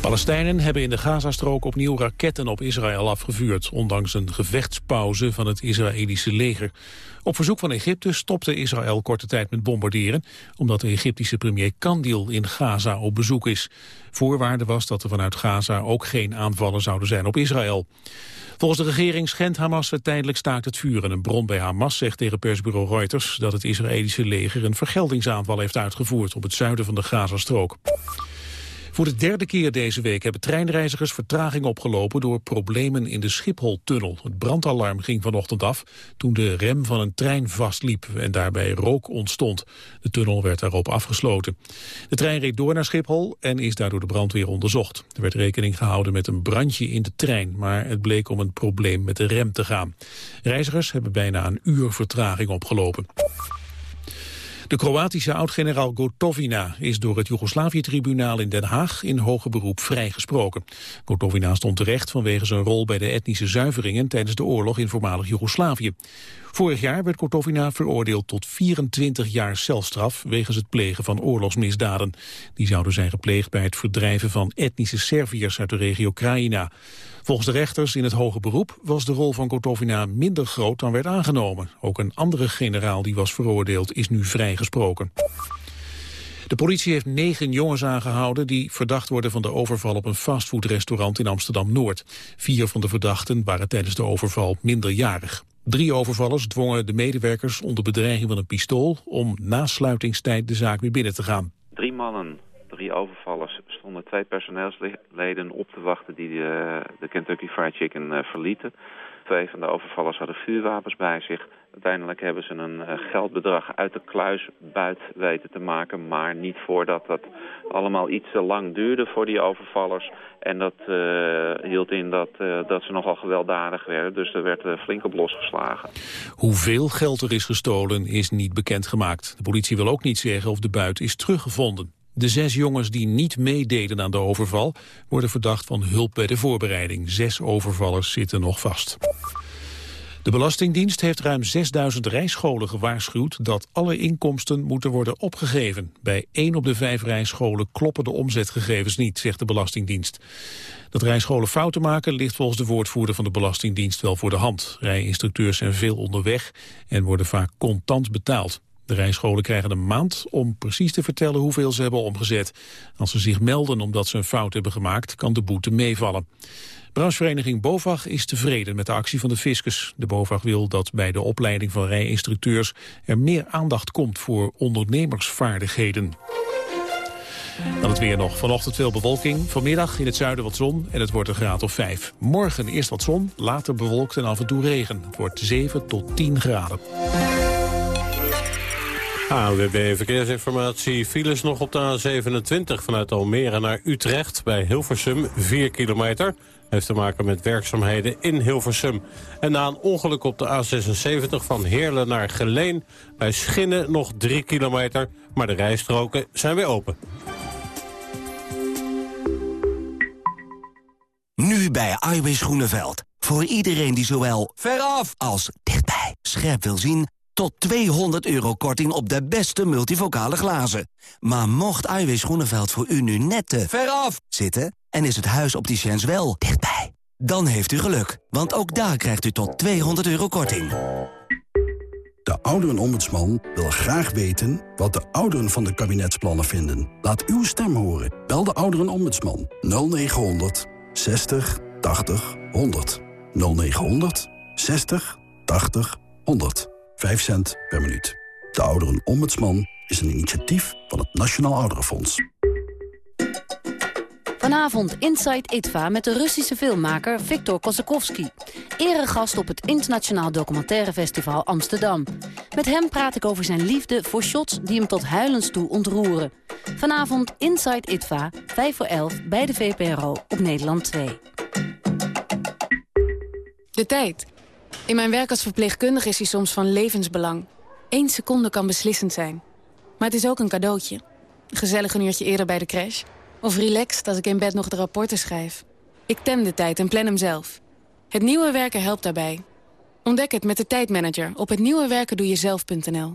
Palestijnen hebben in de Gazastrook opnieuw raketten op Israël afgevuurd, ondanks een gevechtspauze van het Israëlische leger. Op verzoek van Egypte stopte Israël korte tijd met bombarderen, omdat de Egyptische premier Kandil in Gaza op bezoek is. Voorwaarde was dat er vanuit Gaza ook geen aanvallen zouden zijn op Israël. Volgens de regering schendt Hamas het tijdelijk staakt het vuren. Een bron bij Hamas zegt tegen persbureau Reuters dat het Israëlische leger een vergeldingsaanval heeft uitgevoerd op het zuiden van de Gazastrook. Voor de derde keer deze week hebben treinreizigers vertraging opgelopen door problemen in de Schipholtunnel. Het brandalarm ging vanochtend af toen de rem van een trein vastliep en daarbij rook ontstond. De tunnel werd daarop afgesloten. De trein reed door naar Schiphol en is daardoor de brandweer onderzocht. Er werd rekening gehouden met een brandje in de trein, maar het bleek om een probleem met de rem te gaan. Reizigers hebben bijna een uur vertraging opgelopen. De Kroatische oud-generaal Gotovina is door het Joegoslavië-tribunaal in Den Haag in hoger beroep vrijgesproken. Gotovina stond terecht vanwege zijn rol bij de etnische zuiveringen tijdens de oorlog in voormalig Joegoslavië. Vorig jaar werd Gotovina veroordeeld tot 24 jaar celstraf wegens het plegen van oorlogsmisdaden. Die zouden zijn gepleegd bij het verdrijven van etnische Serviërs uit de regio Krajina. Volgens de rechters in het hoge beroep was de rol van Gotovina minder groot dan werd aangenomen. Ook een andere generaal die was veroordeeld is nu vrijgesproken. De politie heeft negen jongens aangehouden die verdacht worden van de overval op een fastfoodrestaurant in Amsterdam-Noord. Vier van de verdachten waren tijdens de overval minderjarig. Drie overvallers dwongen de medewerkers onder bedreiging van een pistool om na sluitingstijd de zaak weer binnen te gaan. Drie mannen drie overvallers stonden twee personeelsleden op te wachten die de, de Kentucky Fried Chicken uh, verlieten. Twee van de overvallers hadden vuurwapens bij zich. Uiteindelijk hebben ze een uh, geldbedrag uit de kluis buit weten te maken. Maar niet voordat dat allemaal iets te lang duurde voor die overvallers. En dat uh, hield in dat, dat ze nogal gewelddadig werden. Dus er werd flink op losgeslagen. Hoeveel geld er is gestolen is niet bekendgemaakt. De politie wil ook niet zeggen of de buit is teruggevonden. De zes jongens die niet meededen aan de overval worden verdacht van hulp bij de voorbereiding. Zes overvallers zitten nog vast. De Belastingdienst heeft ruim 6000 rijscholen gewaarschuwd dat alle inkomsten moeten worden opgegeven. Bij één op de vijf rijscholen kloppen de omzetgegevens niet, zegt de Belastingdienst. Dat rijscholen fouten maken ligt volgens de woordvoerder van de Belastingdienst wel voor de hand. Rijinstructeurs zijn veel onderweg en worden vaak contant betaald. De rijscholen krijgen een maand om precies te vertellen hoeveel ze hebben omgezet. Als ze zich melden omdat ze een fout hebben gemaakt, kan de boete meevallen. Branchevereniging BOVAG is tevreden met de actie van de fiscus. De BOVAG wil dat bij de opleiding van rijinstructeurs er meer aandacht komt voor ondernemersvaardigheden. Dan het weer nog. Vanochtend veel bewolking. Vanmiddag in het zuiden wat zon en het wordt een graad of 5. Morgen eerst wat zon, later bewolkt en af en toe regen. Het wordt 7 tot 10 graden. ANWB Verkeersinformatie. Files nog op de A27 vanuit Almere naar Utrecht bij Hilversum, 4 kilometer. Heeft te maken met werkzaamheden in Hilversum. En na een ongeluk op de A76 van Heerlen naar Geleen... bij Schinnen nog 3 kilometer, maar de rijstroken zijn weer open. Nu bij Iwis Groeneveld. Voor iedereen die zowel veraf als dichtbij scherp wil zien tot 200 euro korting op de beste multivocale glazen. Maar mocht Iwis Groeneveld voor u nu net te veraf zitten... en is het huis Opticiens wel dichtbij... dan heeft u geluk, want ook daar krijgt u tot 200 euro korting. De Ouderenombudsman wil graag weten wat de ouderen van de kabinetsplannen vinden. Laat uw stem horen. Bel de Ouderenombudsman 0900 60 80 100. 0900 60 80 100. 5 cent per minuut. De Ouderen Ombudsman is een initiatief van het Nationaal Ouderenfonds. Vanavond Inside ITVA met de Russische filmmaker Viktor Kosakowski. Eregast op het Internationaal Documentaire Festival Amsterdam. Met hem praat ik over zijn liefde voor shots die hem tot huilens toe ontroeren. Vanavond Inside ITVA, 5 voor 11 bij de VPRO op Nederland 2. De tijd. In mijn werk als verpleegkundige is hij soms van levensbelang. Eén seconde kan beslissend zijn. Maar het is ook een cadeautje. gezellig een uurtje eerder bij de crash. Of relaxed als ik in bed nog de rapporten schrijf. Ik tem de tijd en plan hem zelf. Het nieuwe werken helpt daarbij. Ontdek het met de tijdmanager op hetnieuwewerkendoejezelf.nl.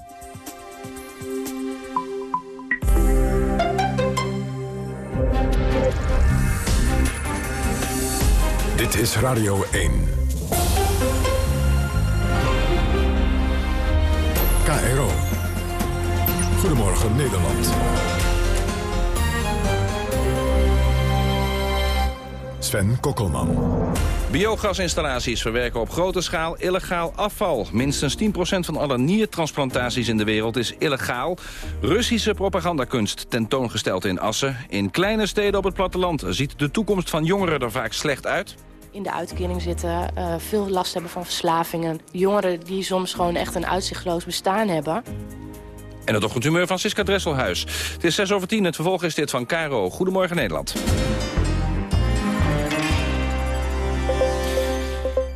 Dit is Radio 1. KRO. Goedemorgen Nederland. Sven Kokkelman. Biogasinstallaties verwerken op grote schaal illegaal afval. Minstens 10% van alle niertransplantaties in de wereld is illegaal. Russische propagandakunst tentoongesteld in Assen. In kleine steden op het platteland ziet de toekomst van jongeren er vaak slecht uit in de uitkering zitten, uh, veel last hebben van verslavingen. Jongeren die soms gewoon echt een uitzichtloos bestaan hebben. En het ochtendhumeur van Siska Dresselhuis. Het is 6 over 10, het vervolg is dit van Caro. Goedemorgen Nederland.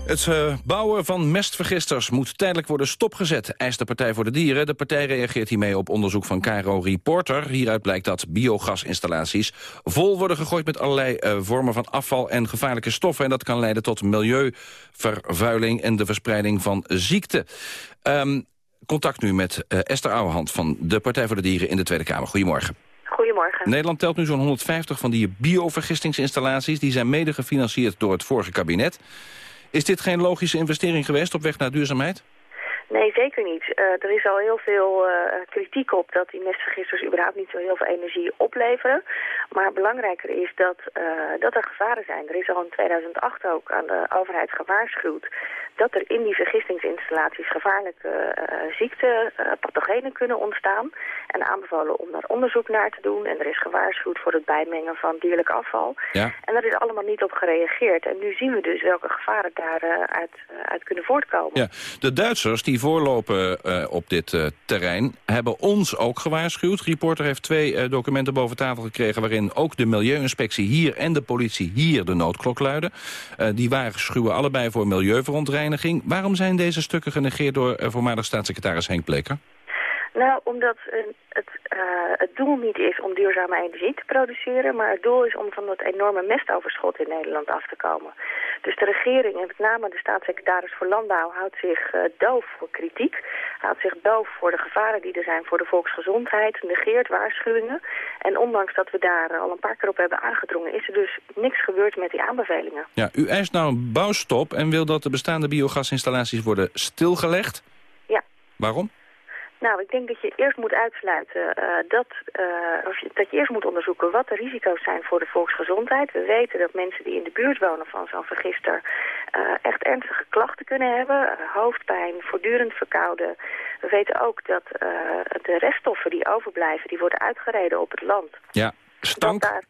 Het uh, bouwen van mestvergisters moet tijdelijk worden stopgezet, eist de Partij voor de Dieren. De partij reageert hiermee op onderzoek van Caro Reporter. Hieruit blijkt dat biogasinstallaties vol worden gegooid met allerlei uh, vormen van afval en gevaarlijke stoffen. En dat kan leiden tot milieuvervuiling en de verspreiding van ziekte. Um, contact nu met uh, Esther Ouwehand van de Partij voor de Dieren in de Tweede Kamer. Goedemorgen. Goedemorgen. Nederland telt nu zo'n 150 van die biovergistingsinstallaties. Die zijn mede gefinancierd door het vorige kabinet. Is dit geen logische investering geweest op weg naar duurzaamheid? Nee, zeker niet. Uh, er is al heel veel uh, kritiek op dat die mestvergisters überhaupt niet zo heel veel energie opleveren. Maar belangrijker is dat, uh, dat er gevaren zijn. Er is al in 2008 ook aan de overheid gewaarschuwd dat er in die vergistingsinstallaties gevaarlijke uh, ziekten, uh, pathogenen kunnen ontstaan. En aanbevolen om daar onderzoek naar te doen. En er is gewaarschuwd voor het bijmengen van dierlijk afval. Ja. En daar is allemaal niet op gereageerd. En nu zien we dus welke gevaren daaruit uh, uit kunnen voortkomen. Ja. De Duitsers die voorlopen op dit terrein hebben ons ook gewaarschuwd. Reporter heeft twee documenten boven tafel gekregen... waarin ook de Milieuinspectie hier en de politie hier de noodklok luiden. die waarschuwen allebei voor milieuverontreiniging Waarom zijn deze stukken genegeerd door eh, voormalig staatssecretaris Henk Bleker? Nou, omdat het, uh, het doel niet is om duurzame energie te produceren... maar het doel is om van dat enorme mestoverschot in Nederland af te komen. Dus de regering en met name de staatssecretaris voor Landbouw houdt zich uh, doof voor kritiek. Houdt zich doof voor de gevaren die er zijn voor de volksgezondheid. Negeert waarschuwingen. En ondanks dat we daar al een paar keer op hebben aangedrongen... is er dus niks gebeurd met die aanbevelingen. Ja, u eist nou een bouwstop en wil dat de bestaande biogasinstallaties worden stilgelegd? Ja. Waarom? Nou, ik denk dat je eerst moet uitsluiten uh, dat, uh, of je, dat je eerst moet onderzoeken wat de risico's zijn voor de volksgezondheid. We weten dat mensen die in de buurt wonen van zo'n vergister uh, echt ernstige klachten kunnen hebben. hoofdpijn, voortdurend verkouden. We weten ook dat de reststoffen die overblijven, die worden uitgereden op het land. Ja, stank. Daar,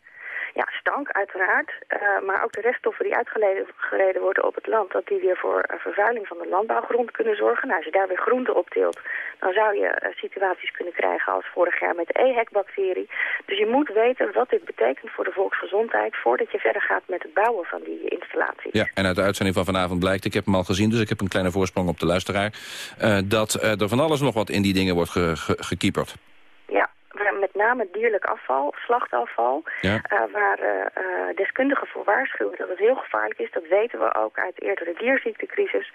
ja, stank uiteraard. Uh, maar ook de reststoffen die uitgereden worden op het land... dat die weer voor uh, vervuiling van de landbouwgrond kunnen zorgen. Nou, als je daar weer groente op teelt... dan zou je uh, situaties kunnen krijgen als vorig jaar met de EHEC-bacterie. Dus je moet weten wat dit betekent voor de volksgezondheid... voordat je verder gaat met het bouwen van die installaties. Ja, en uit de uitzending van vanavond blijkt... ik heb hem al gezien, dus ik heb een kleine voorsprong op de luisteraar... dat er van alles nog wat in die dingen wordt ge ge gekieperd name dierlijk afval, slachtafval, ja. uh, waar uh, deskundigen voor waarschuwen dat het heel gevaarlijk is. Dat weten we ook uit eerdere dierziektecrisis.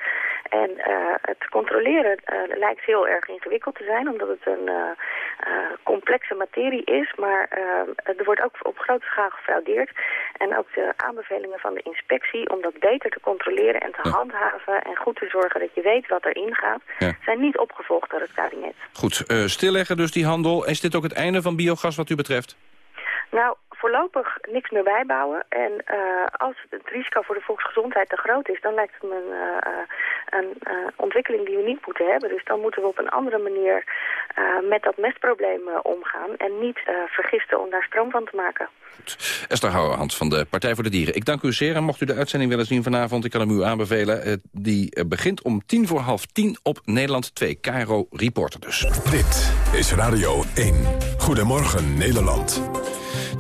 En uh, het controleren lijkt heel erg ingewikkeld te zijn, omdat het een complexe materie is. Maar er wordt ook op grote schaal gefraudeerd. En ook de aanbevelingen van de inspectie om dat beter te controleren en te ja. handhaven... en goed te zorgen dat je weet wat erin gaat, ja. zijn niet opgevolgd door het kabinet. Goed, stilleggen dus die handel. Is dit ook het einde van biogas wat u betreft? Nou, voorlopig niks meer bijbouwen. En als het risico voor de volksgezondheid te groot is, dan lijkt het me een, een ontwikkeling die we niet moeten hebben. Dus dan moeten we op een andere manier met dat mestprobleem omgaan en niet vergisten om daar stroom van te maken. Esther Houwehand van de Partij voor de Dieren. Ik dank u zeer en mocht u de uitzending willen zien vanavond... ik kan hem u aanbevelen. die begint om tien voor half tien op Nederland 2. Cairo Reporter dus. Dit is Radio 1. Goedemorgen Nederland.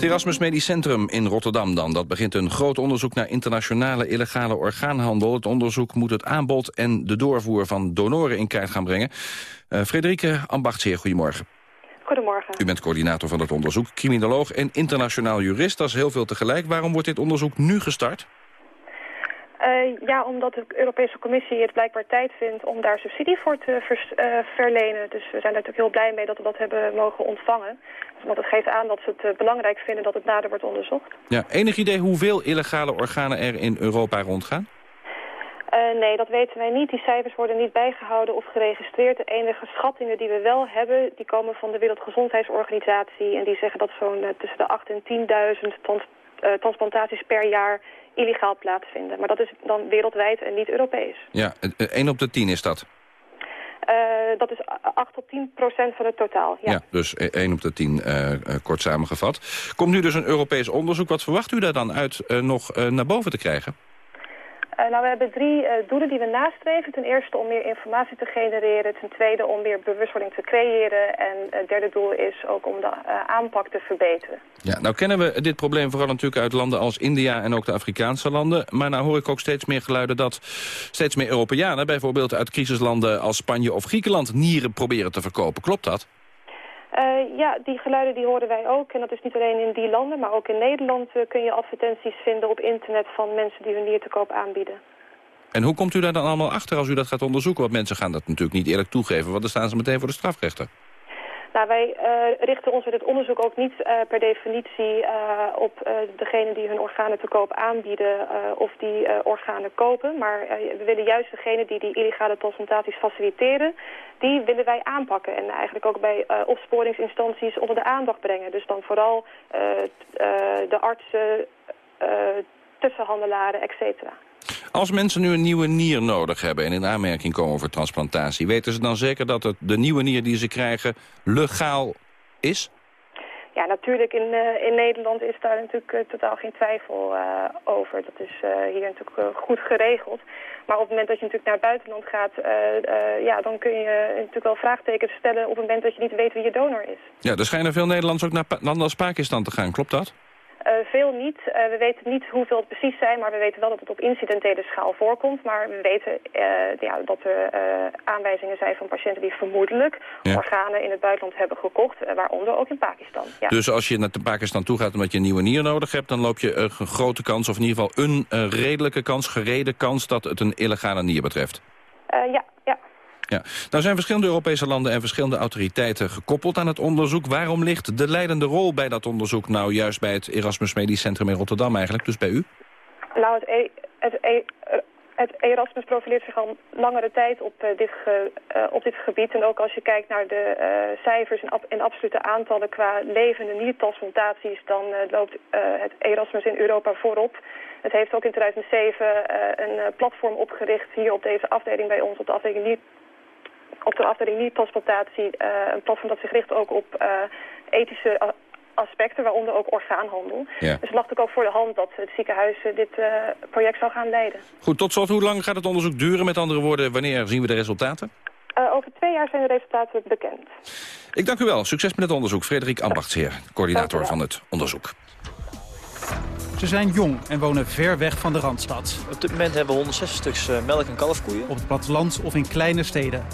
Het Erasmus Medisch Centrum in Rotterdam dan. Dat begint een groot onderzoek naar internationale illegale orgaanhandel. Het onderzoek moet het aanbod en de doorvoer van donoren in kaart gaan brengen. Uh, Frederike Ambachtsheer, goedemorgen. Goedemorgen. U bent coördinator van het onderzoek, criminoloog en internationaal jurist. Dat is heel veel tegelijk. Waarom wordt dit onderzoek nu gestart? Uh, ja, omdat de Europese Commissie het blijkbaar tijd vindt om daar subsidie voor te vers, uh, verlenen. Dus we zijn er natuurlijk heel blij mee dat we dat hebben mogen ontvangen. Want het geeft aan dat ze het uh, belangrijk vinden dat het nader wordt onderzocht. Ja, enig idee hoeveel illegale organen er in Europa rondgaan? Uh, nee, dat weten wij niet. Die cijfers worden niet bijgehouden of geregistreerd. De enige schattingen die we wel hebben, die komen van de Wereldgezondheidsorganisatie. En die zeggen dat zo'n uh, tussen de 8 en 10.000 trans uh, transplantaties per jaar illegaal plaatsvinden. Maar dat is dan wereldwijd en niet Europees. Ja, 1 op de 10 is dat? Dat is 8 tot 10 procent van het totaal. Ja, ja dus 1 op de 10, kort samengevat. Komt nu dus een Europees onderzoek. Wat verwacht u daar dan uit nog naar boven te krijgen? Uh, nou, we hebben drie uh, doelen die we nastreven. Ten eerste om meer informatie te genereren. Ten tweede om meer bewustwording te creëren. En het derde doel is ook om de uh, aanpak te verbeteren. Ja, nou kennen we dit probleem vooral natuurlijk uit landen als India en ook de Afrikaanse landen. Maar nou hoor ik ook steeds meer geluiden dat steeds meer Europeanen... bijvoorbeeld uit crisislanden als Spanje of Griekenland nieren proberen te verkopen. Klopt dat? Uh, ja, die geluiden die horen wij ook. En dat is niet alleen in die landen, maar ook in Nederland uh, kun je advertenties vinden op internet van mensen die hun dier te koop aanbieden. En hoe komt u daar dan allemaal achter als u dat gaat onderzoeken? Want mensen gaan dat natuurlijk niet eerlijk toegeven, want dan staan ze meteen voor de strafrechter. Nou, wij uh, richten ons in het onderzoek ook niet uh, per definitie uh, op degene die hun organen te koop aanbieden of die organen kopen. Maar we willen juist degene die die illegale transplantaties faciliteren, die willen wij aanpakken. En eigenlijk ook bij opsporingsinstanties onder de aandacht brengen. Dus dan vooral de artsen, tussenhandelaren, et cetera. Als mensen nu een nieuwe nier nodig hebben en in aanmerking komen voor transplantatie... weten ze dan zeker dat het, de nieuwe nier die ze krijgen legaal is? Ja, natuurlijk in, uh, in Nederland is daar natuurlijk uh, totaal geen twijfel uh, over. Dat is hier natuurlijk goed geregeld. Maar op het moment dat je natuurlijk naar het buitenland gaat... ja, dan kun je natuurlijk wel vraagtekens stellen... op het moment dat je niet weet wie je donor is. Ja, er schijnen veel Nederlanders ook naar landen als Pakistan te gaan. Klopt dat? Uh, veel niet. Uh, we weten niet hoeveel het precies zijn, maar we weten wel dat het op incidentele schaal voorkomt. Maar we weten uh, ja, dat er aanwijzingen zijn van patiënten die vermoedelijk ja. organen in het buitenland hebben gekocht, waaronder ook in Pakistan. Ja. Dus als je naar Pakistan toe gaat omdat je een nieuwe nier nodig hebt, dan loop je een grote kans, of in ieder geval een redelijke kans, gereden kans, dat het een illegale nier betreft? ja, ja. Ja. Nou zijn verschillende Europese landen en verschillende autoriteiten gekoppeld aan het onderzoek. Waarom ligt de leidende rol bij dat onderzoek nou juist bij het Erasmus Medisch Centrum in Rotterdam eigenlijk, dus bij u? Nou, het, e het, e het Erasmus profileert zich al langere tijd op, uh, dit, ge, uh, op dit gebied. En ook als je kijkt naar de cijfers en, ab absolute aantallen qua levende niertransplantaties... dan loopt het Erasmus in Europa voorop. Het heeft ook in 2007 een platform opgericht hier op deze afdeling bij ons, op de afdeling nier op de afdeling niertransplantatie uh, een platform dat zich richt ook op uh, ethische aspecten, waaronder ook orgaanhandel. Ja. Dus het lag ook voor de hand dat het ziekenhuis uh, dit project zou gaan leiden. Goed, tot slot, hoe lang gaat het onderzoek duren? Met andere woorden, wanneer zien we de resultaten? over twee jaar zijn de resultaten bekend. Ik dank u wel. Succes met het onderzoek. Frederik Ambachtsheer, coördinator van het onderzoek. Ze zijn jong en wonen ver weg van de Randstad. Op dit moment hebben we 160 stuks melk- en kalfkoeien. Op het platteland of in kleine steden.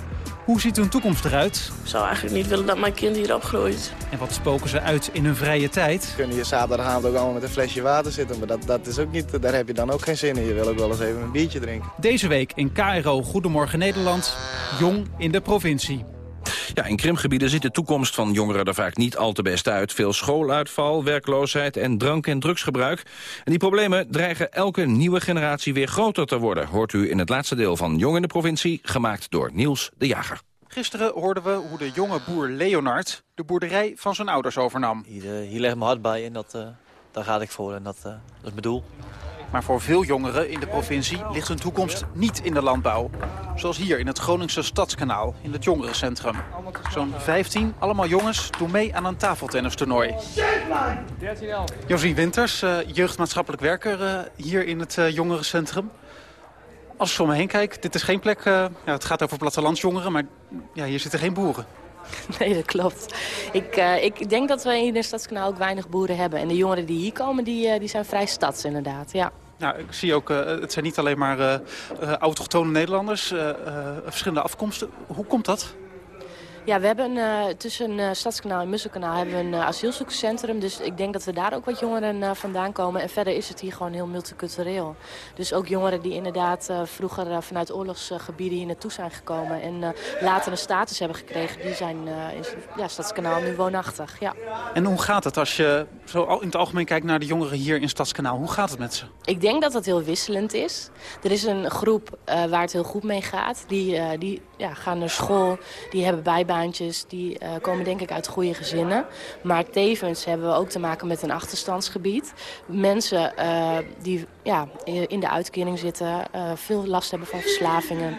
Hoe ziet hun toekomst eruit? Ik zou eigenlijk niet willen dat mijn kind hier opgroeit. En wat spoken ze uit in hun vrije tijd? Kunnen hier zaterdagavond ook allemaal met een flesje water zitten. Maar dat, dat is ook niet, daar heb je dan ook geen zin in. Je wil ook wel eens even een biertje drinken. Deze week in KRO Goedemorgen Nederland. Jong in de provincie. Ja, in krimgebieden ziet de toekomst van jongeren er vaak niet al te best uit. Veel schooluitval, werkloosheid en drank- en drugsgebruik. En die problemen dreigen elke nieuwe generatie weer groter te worden. Hoort u in het laatste deel van Jong in de provincie, gemaakt door Niels de Jager. Gisteren hoorden we hoe de jonge boer Leonard de boerderij van zijn ouders overnam. Hier, uh, hier leg mijn hart bij en dat, uh, daar ga ik voor en dat, dat is mijn doel. Maar voor veel jongeren in de provincie ligt hun toekomst niet in de landbouw. Zoals hier in het Groningse Stadskanaal, in het jongerencentrum. Zo'n 15, allemaal jongens, doen mee aan een tafeltennistoernooi. Josien Winters, uh, jeugdmaatschappelijk werker uh, hier in het uh, jongerencentrum. Als ik om me heen kijk, dit is geen plek... ja, het gaat over plattelandsjongeren, maar ja, hier zitten geen boeren. Nee, dat klopt. Ik, uh, ik denk dat we in het Stadskanaal ook weinig boeren hebben. En de jongeren die hier komen, die, uh, die zijn vrij stads inderdaad, ja. Nou, ik zie ook, uh, het zijn niet alleen maar autochtone Nederlanders, verschillende afkomsten. Hoe komt dat? Ja, we hebben uh, tussen uh, Stadskanaal en Musselkanaal hebben we een uh, asielzoekerscentrum. Dus ik denk dat we daar ook wat jongeren vandaan komen. En verder is het hier gewoon heel multicultureel. Dus ook jongeren die inderdaad vroeger vanuit oorlogsgebieden hier naartoe zijn gekomen. En later een status hebben gekregen. Die zijn in ja, Stadskanaal nu woonachtig. Ja. En hoe gaat het als je zo in het algemeen kijkt naar de jongeren hier in Stadskanaal? Hoe gaat het met ze? Ik denk dat het heel wisselend is. Er is een groep waar het heel goed mee gaat. Die, die ja, gaan naar school, die hebben die uh, komen denk ik uit goede gezinnen. Maar tevens hebben we ook te maken met een achterstandsgebied. Mensen uh, die ja, in de uitkering zitten, uh, veel last hebben van verslavingen.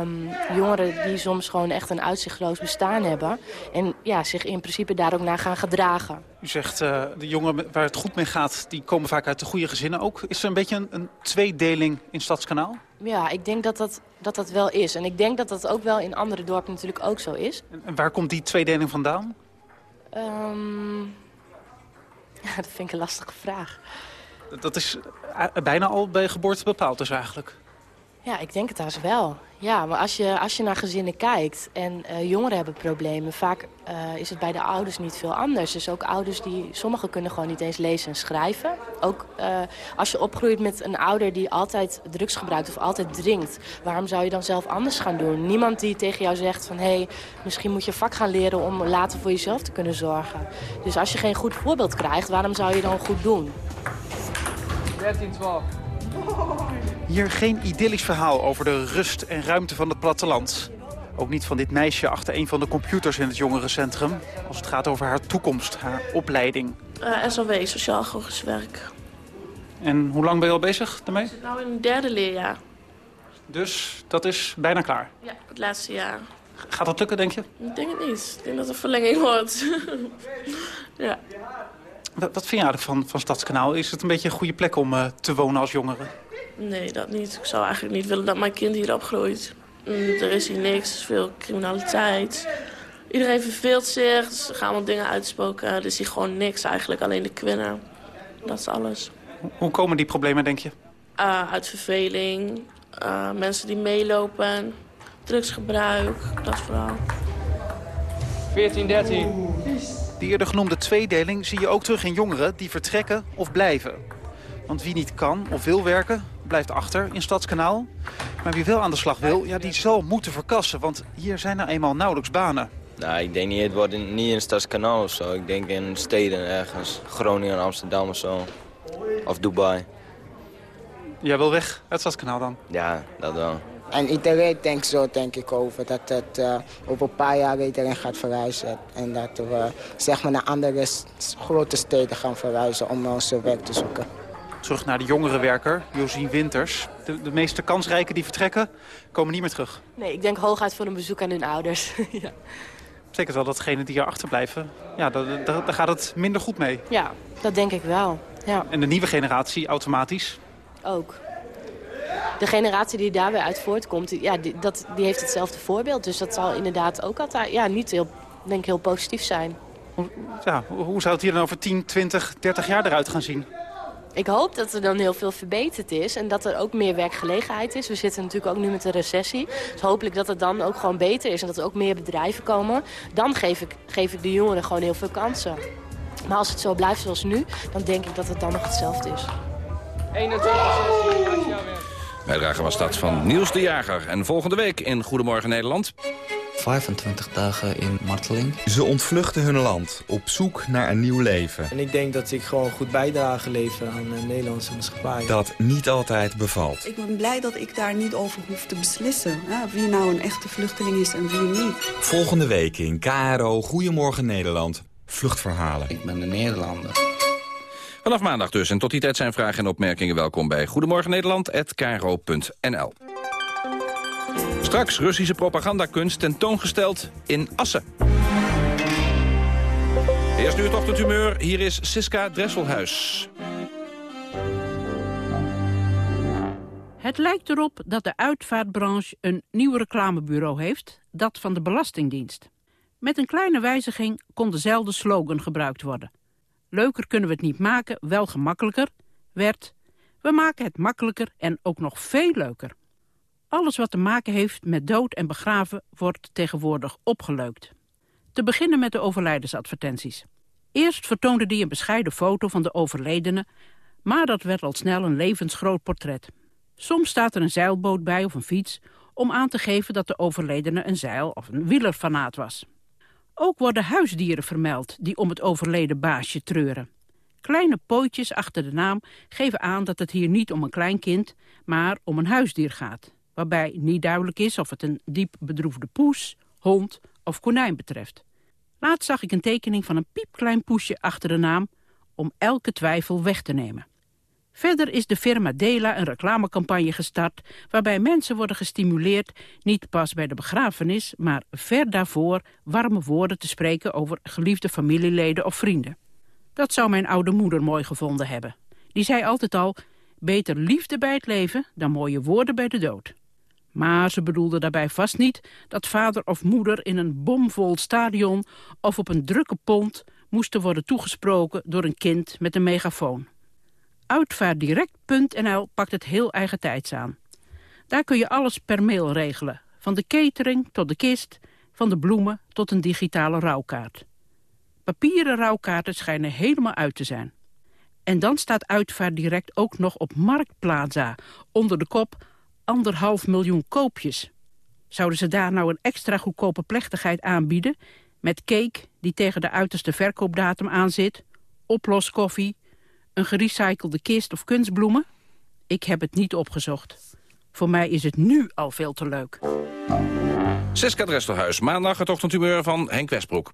Um, jongeren die soms gewoon echt een uitzichtloos bestaan hebben. En ja, zich in principe daar ook naar gaan gedragen. U zegt, de jongeren waar het goed mee gaat, die komen vaak uit de goede gezinnen ook. Is er een beetje een, een tweedeling in Stadskanaal? Ja, ik denk dat dat, dat dat wel is. En ik denk dat dat ook wel in andere dorpen natuurlijk ook zo is. En waar komt die tweedeling vandaan? Um, ja, dat vind ik een lastige vraag. Dat is bijna al bij geboorte bepaald dus eigenlijk? Ja, ik denk het haast wel. Ja, maar als je, als je naar gezinnen kijkt en uh, jongeren hebben problemen... vaak uh, is het bij de ouders niet veel anders. Dus ook ouders die... Sommigen kunnen gewoon niet eens lezen en schrijven. Ook uh, als je opgroeit met een ouder die altijd drugs gebruikt of altijd drinkt... waarom zou je dan zelf anders gaan doen? Niemand die tegen jou zegt van... hé, hey, misschien moet je vak gaan leren om later voor jezelf te kunnen zorgen. Dus als je geen goed voorbeeld krijgt, waarom zou je dan goed doen? 13, 12. Hier geen idyllisch verhaal over de rust en ruimte van het platteland. Ook niet van dit meisje achter een van de computers in het jongerencentrum. Als het gaat over haar toekomst, haar opleiding. Uh, SLW, Sociaal Agrogisch Werk. En hoe lang ben je al bezig daarmee? Ik zit nou in het derde leerjaar. Dus dat is bijna klaar? Ja, het laatste jaar. Gaat dat lukken, denk je? Ik denk het niet. Ik denk dat het een verlenging wordt. ja. Wat, wat vind je eigenlijk van, van Stadskanaal? Is het een beetje een goede plek om uh, te wonen als jongere? Nee, dat niet. Ik zou eigenlijk niet willen dat mijn kind hier opgroeit. Mm, er is hier niks, veel criminaliteit. Iedereen verveelt zich, ze gaan wat dingen uitspoken. Er is hier gewoon niks eigenlijk, alleen de kwinnen. Dat is alles. Hoe komen die problemen, denk je? Uh, uit verveling, uh, mensen die meelopen, drugsgebruik, dat vooral. 14, 13. Die eerder genoemde tweedeling zie je ook terug in jongeren die vertrekken of blijven. Want wie niet kan of wil werken, blijft achter in Stadskanaal. Maar wie wel aan de slag wil, ja, die zal moeten verkassen. Want hier zijn er eenmaal nauwelijks banen. Nou, ik denk niet, het wordt in, niet in Stadskanaal of zo. Ik denk in steden ergens. Groningen, Amsterdam of zo. Of Dubai. Jij wil weg uit Stadskanaal dan? Ja, dat wel. En iedereen denkt zo, denk ik, over dat het uh, over een paar jaar iedereen gaat verhuizen. En dat we zeg maar, naar andere grote steden gaan verhuizen om onze werk te zoeken. Terug naar de jongerenwerker, Josien Winters. De, de meeste kansrijken die vertrekken, komen niet meer terug. Nee, ik denk hooguit voor een bezoek aan hun ouders. ja. Betekent wel dat degenen die hier achterblijven, ja, daar, daar gaat het minder goed mee. Ja, dat denk ik wel. Ja. En de nieuwe generatie automatisch? Ook de generatie die daar weer uit voortkomt, ja, die, dat, die heeft hetzelfde voorbeeld. Dus dat zal inderdaad ook altijd ja, niet heel, denk ik, heel positief zijn. Ja, hoe zou het hier dan over 10, 20, 30 jaar eruit gaan zien? Ik hoop dat er dan heel veel verbeterd is en dat er ook meer werkgelegenheid is. We zitten natuurlijk ook nu met een recessie. Dus hopelijk dat het dan ook gewoon beter is en dat er ook meer bedrijven komen. Dan geef ik, geef ik de jongeren gewoon heel veel kansen. Maar als het zo blijft zoals nu, dan denk ik dat het dan nog hetzelfde is. 21, 16, Bijdrage was dat van Niels de Jager. En volgende week in Goedemorgen Nederland... 25 dagen in marteling. Ze ontvluchten hun land, op zoek naar een nieuw leven. En ik denk dat ik gewoon goed bijdrage leveren aan de Nederlandse maatschappij. Dat niet altijd bevalt. Ik ben blij dat ik daar niet over hoef te beslissen. Ja, wie nou een echte vluchteling is en wie niet. Volgende week in KRO Goedemorgen Nederland. Vluchtverhalen. Ik ben een Nederlander. Vanaf maandag dus. En tot die tijd zijn vragen en opmerkingen welkom bij Goedemorgen Nederland@kro.nl. Straks Russische propagandakunst tentoongesteld in Assen. Eerst nu het ochtendhumeur. Hier is Siska Dresselhuis. Het lijkt erop dat de uitvaartbranche een nieuw reclamebureau heeft, dat van de Belastingdienst. Met een kleine wijziging kon dezelfde slogan gebruikt worden. Leuker kunnen we het niet maken, wel gemakkelijker, werd... We maken het makkelijker en ook nog veel leuker. Alles wat te maken heeft met dood en begraven wordt tegenwoordig opgeleukt. Te beginnen met de overlijdensadvertenties. Eerst vertoonde die een bescheiden foto van de overledene... maar dat werd al snel een levensgroot portret. Soms staat er een zeilboot bij of een fiets... om aan te geven dat de overledene een zeil- of een wielerfanaat was. Ook worden huisdieren vermeld die om het overleden baasje treuren. Kleine pootjes achter de naam geven aan dat het hier niet om een klein kind... maar om een huisdier gaat, waarbij niet duidelijk is of het een diep bedroefde poes, hond of konijn betreft. Laatst zag ik een tekening van een piepklein poesje achter de naam... om elke twijfel weg te nemen. Verder is de firma Dela een reclamecampagne gestart... waarbij mensen worden gestimuleerd niet pas bij de begrafenis... maar ver daarvoor warme woorden te spreken over geliefde familieleden of vrienden. Dat zou mijn oude moeder mooi gevonden hebben. Die zei altijd al, beter liefde bij het leven dan mooie woorden bij de dood. Maar ze bedoelde daarbij vast niet dat vader of moeder in een bomvol stadion... of op een drukke pont moesten worden toegesproken door een kind met een megafoon. Uitvaartdirect.nl pakt het heel eigen tijds aan. Daar kun je alles per mail regelen. Van de catering tot de kist, van de bloemen tot een digitale rouwkaart. Papieren rouwkaarten schijnen helemaal uit te zijn. En dan staat Uitvaartdirect ook nog op Marktplaza, onder de kop anderhalf miljoen koopjes. Zouden ze daar nou een extra goedkope plechtigheid aanbieden... met cake die tegen de uiterste verkoopdatum aanzit... oploskoffie, een gerecyclede kist of kunstbloemen? Ik heb het niet opgezocht. Voor mij is het nu al veel te leuk. Siska Drestelhuis, maandag het ochtendhumeur van Henk Westbroek.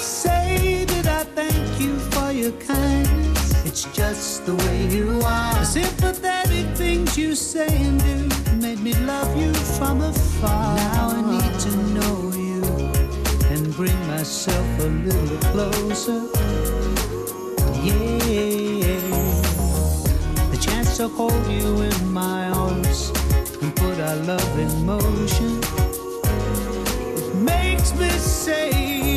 Say that I thank you for your kindness. It's just the way you are. The sympathetic things you say and do made me love you from afar. Now I need to know you and bring myself a little closer. Yeah, the chance to hold you in my arms and put our love in motion. It makes me say,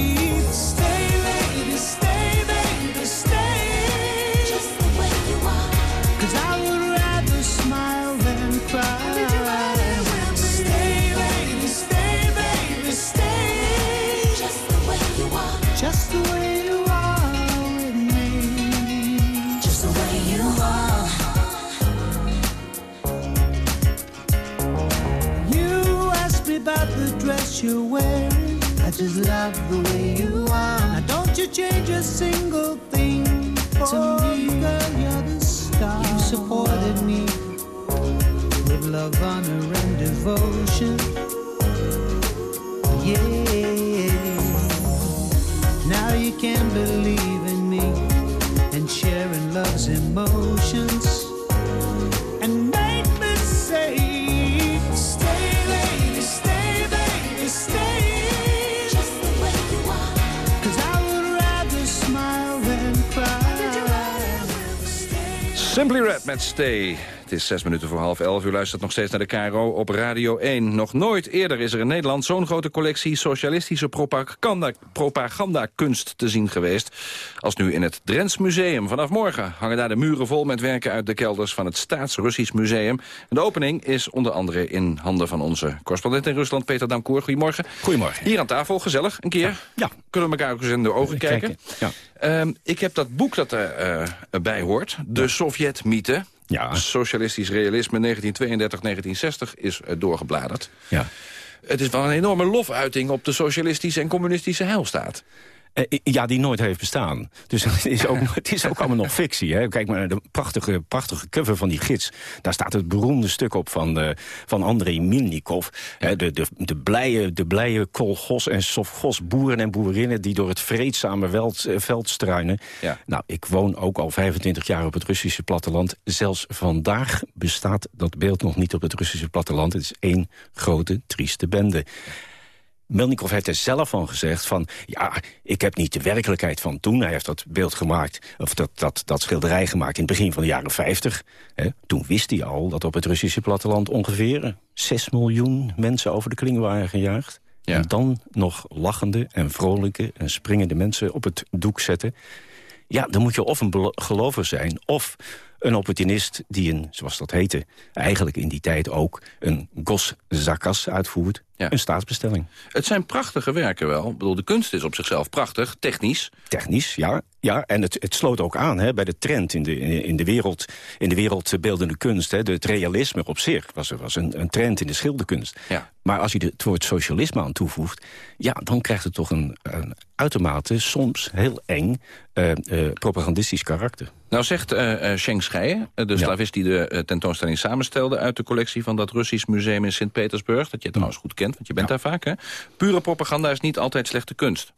you're wearing. I just love the way you are. Now don't you change a single thing to me, girl. You're the star. You supported me with love, honor, and devotion. Yeah. Now you can believe in me and sharing love's emotions. Simply Red met Stay. Het is zes minuten voor half elf. U luistert nog steeds naar de KRO op Radio 1. Nog nooit eerder is er in Nederland zo'n grote collectie... socialistische propaganda, propagandakunst te zien geweest... als nu in het Drents Museum. Vanaf morgen hangen daar de muren vol met werken uit de kelders... van het Staats-Russisch Museum. En de opening is onder andere in handen van onze correspondent in Rusland... Peter Damkoer. Goedemorgen. Goedemorgen. Hier aan tafel, gezellig, een keer. Ja. Kunnen we elkaar ook eens in de ogen kijken. Ja. Ehm, ik heb dat boek dat er eh, bij hoort. De Sovjet-mythe. Ja. Socialistisch realisme 1932-1960 is uh, doorgebladerd. Ja. Het is wel een enorme lofuiting op de socialistische en communistische heilstaat. Eh, ja, die nooit heeft bestaan. Dus het is ook, het is ook allemaal nog fictie. Hè? Kijk maar naar de prachtige, prachtige cover van die gids. Daar staat het beroemde stuk op van, uh, van Andrei Milnikov. Hè, de, de, de, blije, de blije kolgos en sovgos boeren en boerinnen... die door het vreedzame veld, uh, veld struinen. Ja. Nou, ik woon ook al 25 jaar op het Russische platteland. Zelfs vandaag bestaat dat beeld nog niet op het Russische platteland. Het is één grote, trieste bende. Melnikov heeft er zelf van gezegd van... ja, ik heb niet de werkelijkheid van toen. Hij heeft dat beeld gemaakt, of dat, dat, dat schilderij gemaakt... in het begin van de jaren 50. Hè. Toen wist hij al dat op het Russische platteland... ongeveer 6 miljoen mensen over de kling waren gejaagd. Ja. En dan nog lachende en vrolijke en springende mensen op het doek zetten. Ja, dan moet je of een gelover zijn... of een opportunist die een, zoals dat heette... eigenlijk in die tijd ook een goszakas uitvoert. Ja. Een staatsbestelling. Het zijn prachtige werken wel. Ik bedoel, de kunst is op zichzelf prachtig, technisch. Technisch, ja. Ja en het, het sloot ook aan hè, bij de trend in de, in de, wereld, in de wereldbeeldende kunst. Hè. Het realisme op zich was, was een, een trend in de schilderkunst. Ja. Maar als je het woord socialisme aan toevoegt... ja, dan krijgt het toch een, een uitermate, soms heel eng, uh, uh, propagandistisch karakter. Nou zegt uh, Schenk Scheijen, de slavist die de tentoonstelling samenstelde... uit de collectie van dat Russisch museum in Sint-Petersburg... dat je trouwens goed kent, want je bent Ja. daar vaak, hè? Pure propaganda is niet altijd slechte kunst.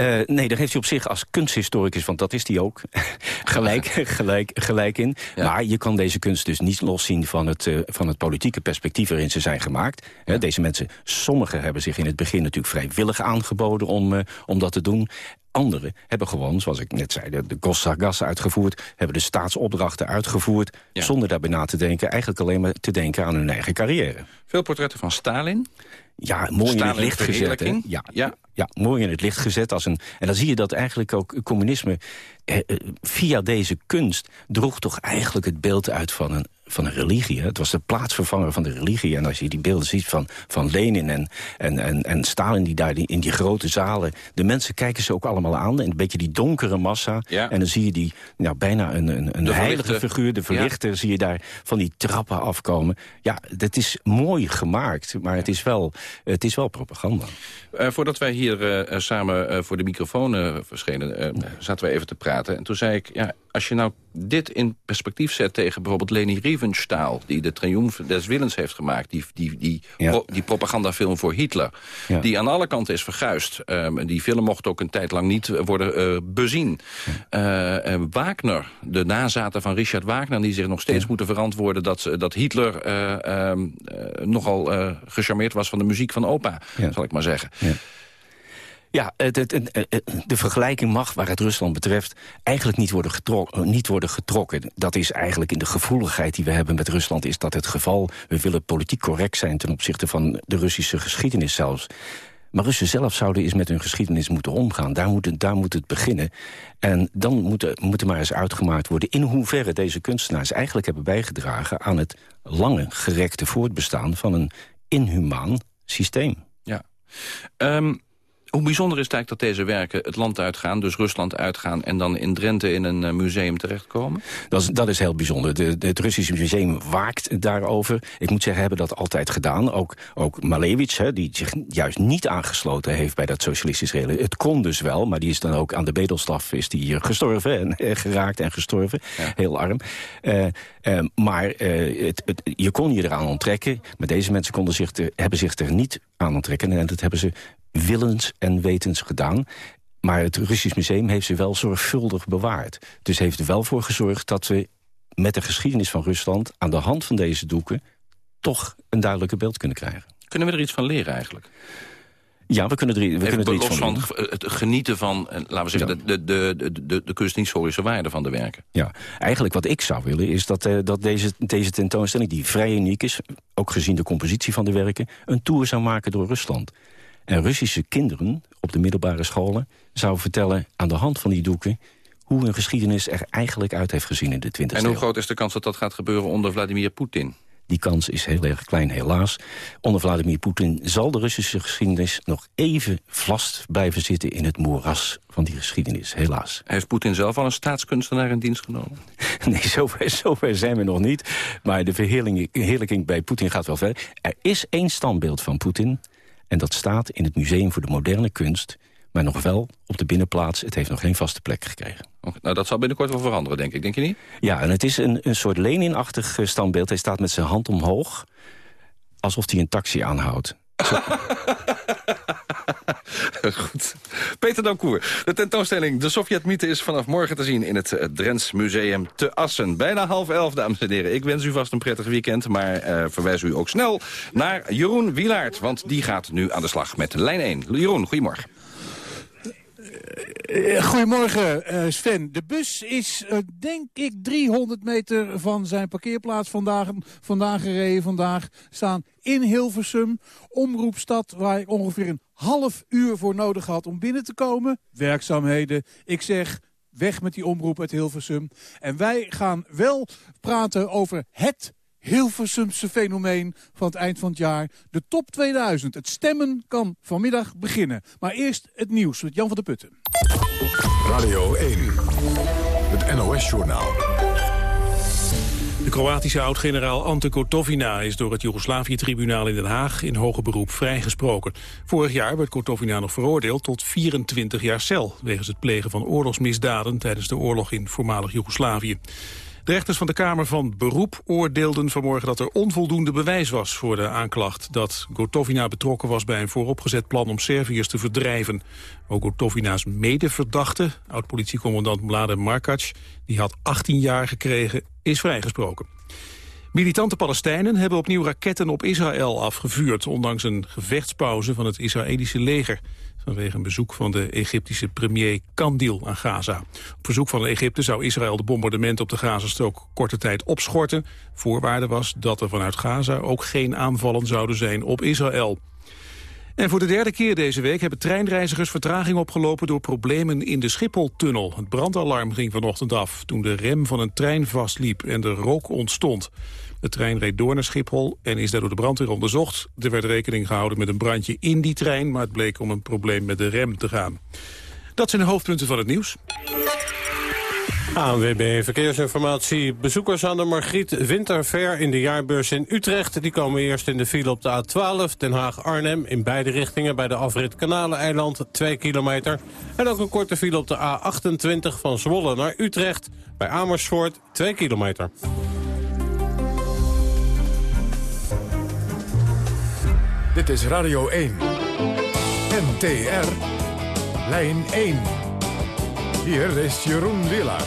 Uh, nee, daar heeft hij op zich als kunsthistoricus, want dat is hij ook, gelijk, gelijk, gelijk in. Ja. Maar je kan deze kunst dus niet loszien van het, uh, van het politieke perspectief waarin ze zijn gemaakt. Ja. Deze mensen, sommigen hebben zich in het begin natuurlijk vrijwillig aangeboden om, uh, om dat te doen. Anderen hebben gewoon, zoals ik net zei, de, de Gossagas uitgevoerd... hebben de staatsopdrachten uitgevoerd... Ja. zonder daarbij na te denken, eigenlijk alleen maar te denken aan hun eigen carrière. Veel portretten van Stalin. Ja, mooi in het licht gezet. hè? Ja, Ja. ja, mooi in het licht gezet. Als een, en dan zie je dat eigenlijk ook communisme... Eh, eh, via deze kunst droeg toch eigenlijk het beeld uit van een, van een religie. Hè? Het was de plaatsvervanger van de religie. En als je die beelden ziet van, van Lenin en, en, en, en Stalin... die daar die, in die grote zalen... de mensen kijken ze ook allemaal aan. En een beetje die donkere massa. Ja. En dan zie je die nou, bijna een, een, een De heilige figuur, de verlichter... zie je daar van die trappen afkomen. Ja, dat is mooi gemaakt, maar het is wel, het is wel propaganda. Uh, voordat wij hier uh, samen uh, voor de microfoon verschenen, zaten we even te praten. En toen zei ik, ja, als je nou dit in perspectief zet tegen bijvoorbeeld Leni Riefenstahl... die de Triumph des Willens heeft gemaakt, die, die, die, Ja. pro- die propagandafilm voor Hitler... Ja. die aan alle kanten is verguisd. Um, die film mocht ook een tijd lang niet worden eh, bezien. Eh, eh, Wagner, de nazaten van Richard Wagner... die zich nog steeds moeten verantwoorden dat, ze- dat Hitler... eh, ehm, eh, nogal eh, gecharmeerd was van de muziek van opa, zal ik maar zeggen. Ja, het, de vergelijking mag, waar het Rusland betreft... eigenlijk niet worden, getrokken, niet worden getrokken. Dat is eigenlijk in de gevoeligheid die we hebben met Rusland... is dat het geval, we willen politiek correct zijn... ten opzichte van de Russische geschiedenis zelfs. Maar Russen zelf zouden eens met hun geschiedenis moeten omgaan. Daar moet het, daar moet het beginnen. En dan moet moet er maar eens uitgemaakt worden... in hoeverre deze kunstenaars eigenlijk hebben bijgedragen... aan het lange gerekte voortbestaan van een inhumaan systeem. Ja. Ehm, hoe bijzonder is het eigenlijk dat deze werken het land uitgaan... dus Rusland uitgaan en dan in Drenthe in een eh, museum terechtkomen? Dat is, dat is heel bijzonder. De, de- het Russische museum waakt daarover. Ik moet zeggen, hebben dat altijd gedaan. Ook, ook Malevich, hè, die zich juist niet aangesloten heeft bij dat socialistisch reële. Het kon dus wel, maar die is dan ook aan de bedelstaf is die eh, gestorven. En, eh, geraakt en gestorven. Heel arm. Maar het, het- je kon je eraan onttrekken. Maar deze mensen konden zich er, hebben zich er niet aan onttrekken. En dat hebben ze willens en wetens gedaan. Maar het Russisch Museum heeft ze wel zorgvuldig bewaard. Dus heeft er wel voor gezorgd dat we met de geschiedenis van Rusland... aan de hand van deze doeken toch een duidelijke beeld kunnen krijgen. Kunnen we er iets van leren eigenlijk? Ja, we kunnen er, we Even kunnen er iets los van het genieten van, laten we zeggen, de, de, de, de, de kunsthistorische waarde van de werken. Ja, eigenlijk wat ik zou willen is dat, eh, dat deze, deze tentoonstelling... die vrij uniek is, ook gezien de compositie van de werken... een tour zou maken door Rusland. En Russische kinderen op de middelbare scholen... zouden vertellen aan de hand van die doeken... hoe hun geschiedenis er eigenlijk uit heeft gezien in de 20e En eeuw. hoe groot is de kans dat dat gaat gebeuren onder Vladimir Poetin? Die kans is heel erg klein, helaas. Onder Vladimir Poetin zal de Russische geschiedenis nog even vast blijven zitten... in het moeras van die geschiedenis, helaas. Heeft Poetin zelf al een staatskunstenaar in dienst genomen? Nee, zover, zover zijn we nog niet. Maar de verheerlijking verheerlijking bij Poetin gaat wel verder. Er is één standbeeld van Poetin. En dat staat in het Museum voor de Moderne Kunst... maar nog wel op de binnenplaats. Het heeft nog geen vaste plek gekregen. Nou, dat zal binnenkort wel veranderen, denk ik. Denk je niet? Ja, en het is een, een soort Lenin-achtig eh, standbeeld. Hij staat met zijn hand omhoog, alsof hij een taxi aanhoudt. Goed. Peter Dankoer. De tentoonstelling De Sovjet-mythe is vanaf morgen te zien... in het eh, Drents Museum te Assen. Bijna half elf, dames en heren. Ik wens u vast een prettig weekend, maar eh, verwijs u ook snel naar Jeroen Wielaert. Want die gaat nu aan de slag met lijn 1. Jeroen, goedemorgen. Eh, Goedemorgen eh, Sven. De bus is eh, denk ik 300 meter van zijn parkeerplaats vandaag, vandaag gereden. Vandaag staan in Hilversum, omroepstad waar ik ongeveer een half uur voor nodig had om binnen te komen. Werkzaamheden. Ik zeg weg met die omroep uit Hilversum. En wij gaan wel praten over het Hilversumse fenomeen van het eind van het jaar. De top 2000. Het stemmen kan vanmiddag beginnen. Maar eerst het nieuws met Jan van der Putten. Radio 1, het NOS-journaal. De Kroatische oud-generaal Ante Gotovina is door het Joegoslavië-tribunaal in Den Haag in hoger beroep vrijgesproken. Vorig jaar werd Gotovina nog veroordeeld tot 24 jaar cel... wegens het plegen van oorlogsmisdaden tijdens de oorlog in voormalig Joegoslavië. De rechters van de Kamer van Beroep oordeelden vanmorgen dat er onvoldoende bewijs was voor de aanklacht dat Gotovina betrokken was bij een vooropgezet plan om Serviërs te verdrijven. Ook Gotovina's medeverdachte, oud-politiecommandant Mladen Markac, die had 18 jaar gekregen, is vrijgesproken. Militante Palestijnen hebben opnieuw raketten op Israël afgevuurd... ondanks een gevechtspauze van het Israëlische leger vanwege een bezoek van de Egyptische premier Kandil aan Gaza. Op verzoek van Egypte zou Israël de bombardementen op de Gazastrook korte tijd opschorten. Voorwaarde was dat er vanuit Gaza ook geen aanvallen zouden zijn op Israël. En voor de derde keer deze week hebben treinreizigers vertraging opgelopen door problemen in de Schipholtunnel. Het brandalarm ging vanochtend af toen de rem van een trein vastliep en er rook ontstond. De trein reed door naar Schiphol en is daar door de brandweer onderzocht. Er werd rekening gehouden met een brandje in die trein, maar het bleek om een probleem met de rem te gaan. Dat zijn de hoofdpunten van het nieuws. ANWB Verkeersinformatie. Bezoekers aan de Margriet Winterfair in de jaarbeurs in Utrecht... die komen eerst in de file op de A12 Den Haag-Arnhem... in beide richtingen bij de afrit Kanaleneiland 2 kilometer. En ook een korte file op de A28 van Zwolle naar Utrecht... bij Amersfoort 2 kilometer. Dit is Radio 1. NTR. Lijn 1. Hier is Jeroen Willaert.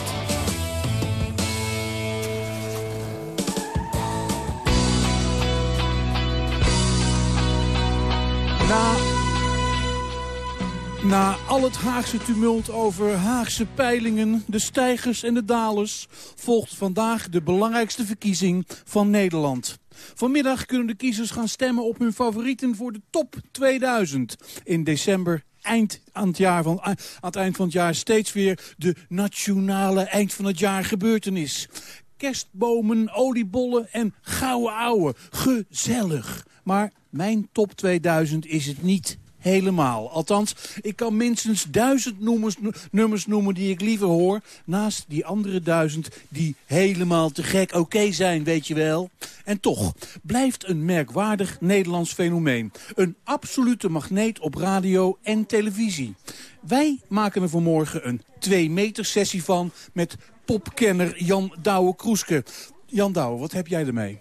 Na, na al het Haagse tumult over Haagse peilingen, de stijgers en de dalers... volgt vandaag de belangrijkste verkiezing van Nederland. Vanmiddag kunnen de kiezers gaan stemmen op hun favorieten voor de top 2000. In december eind aan het, jaar van, aan het eind van het jaar steeds weer de nationale eind van het jaar gebeurtenis. Kerstbomen, oliebollen en gouden ouwe. Gezellig. Maar mijn top 2000 is het niet helemaal. Althans, ik kan minstens duizend nummers, nummers noemen die ik liever hoor... naast die andere duizend die helemaal te gek oké zijn, weet je wel. En toch blijft een merkwaardig Nederlands fenomeen. Een absolute magneet op radio en televisie. Wij maken er vanmorgen een twee meter sessie van... met popkenner Jan Douwe-Kroeske. Jan Douwe, wat heb jij ermee?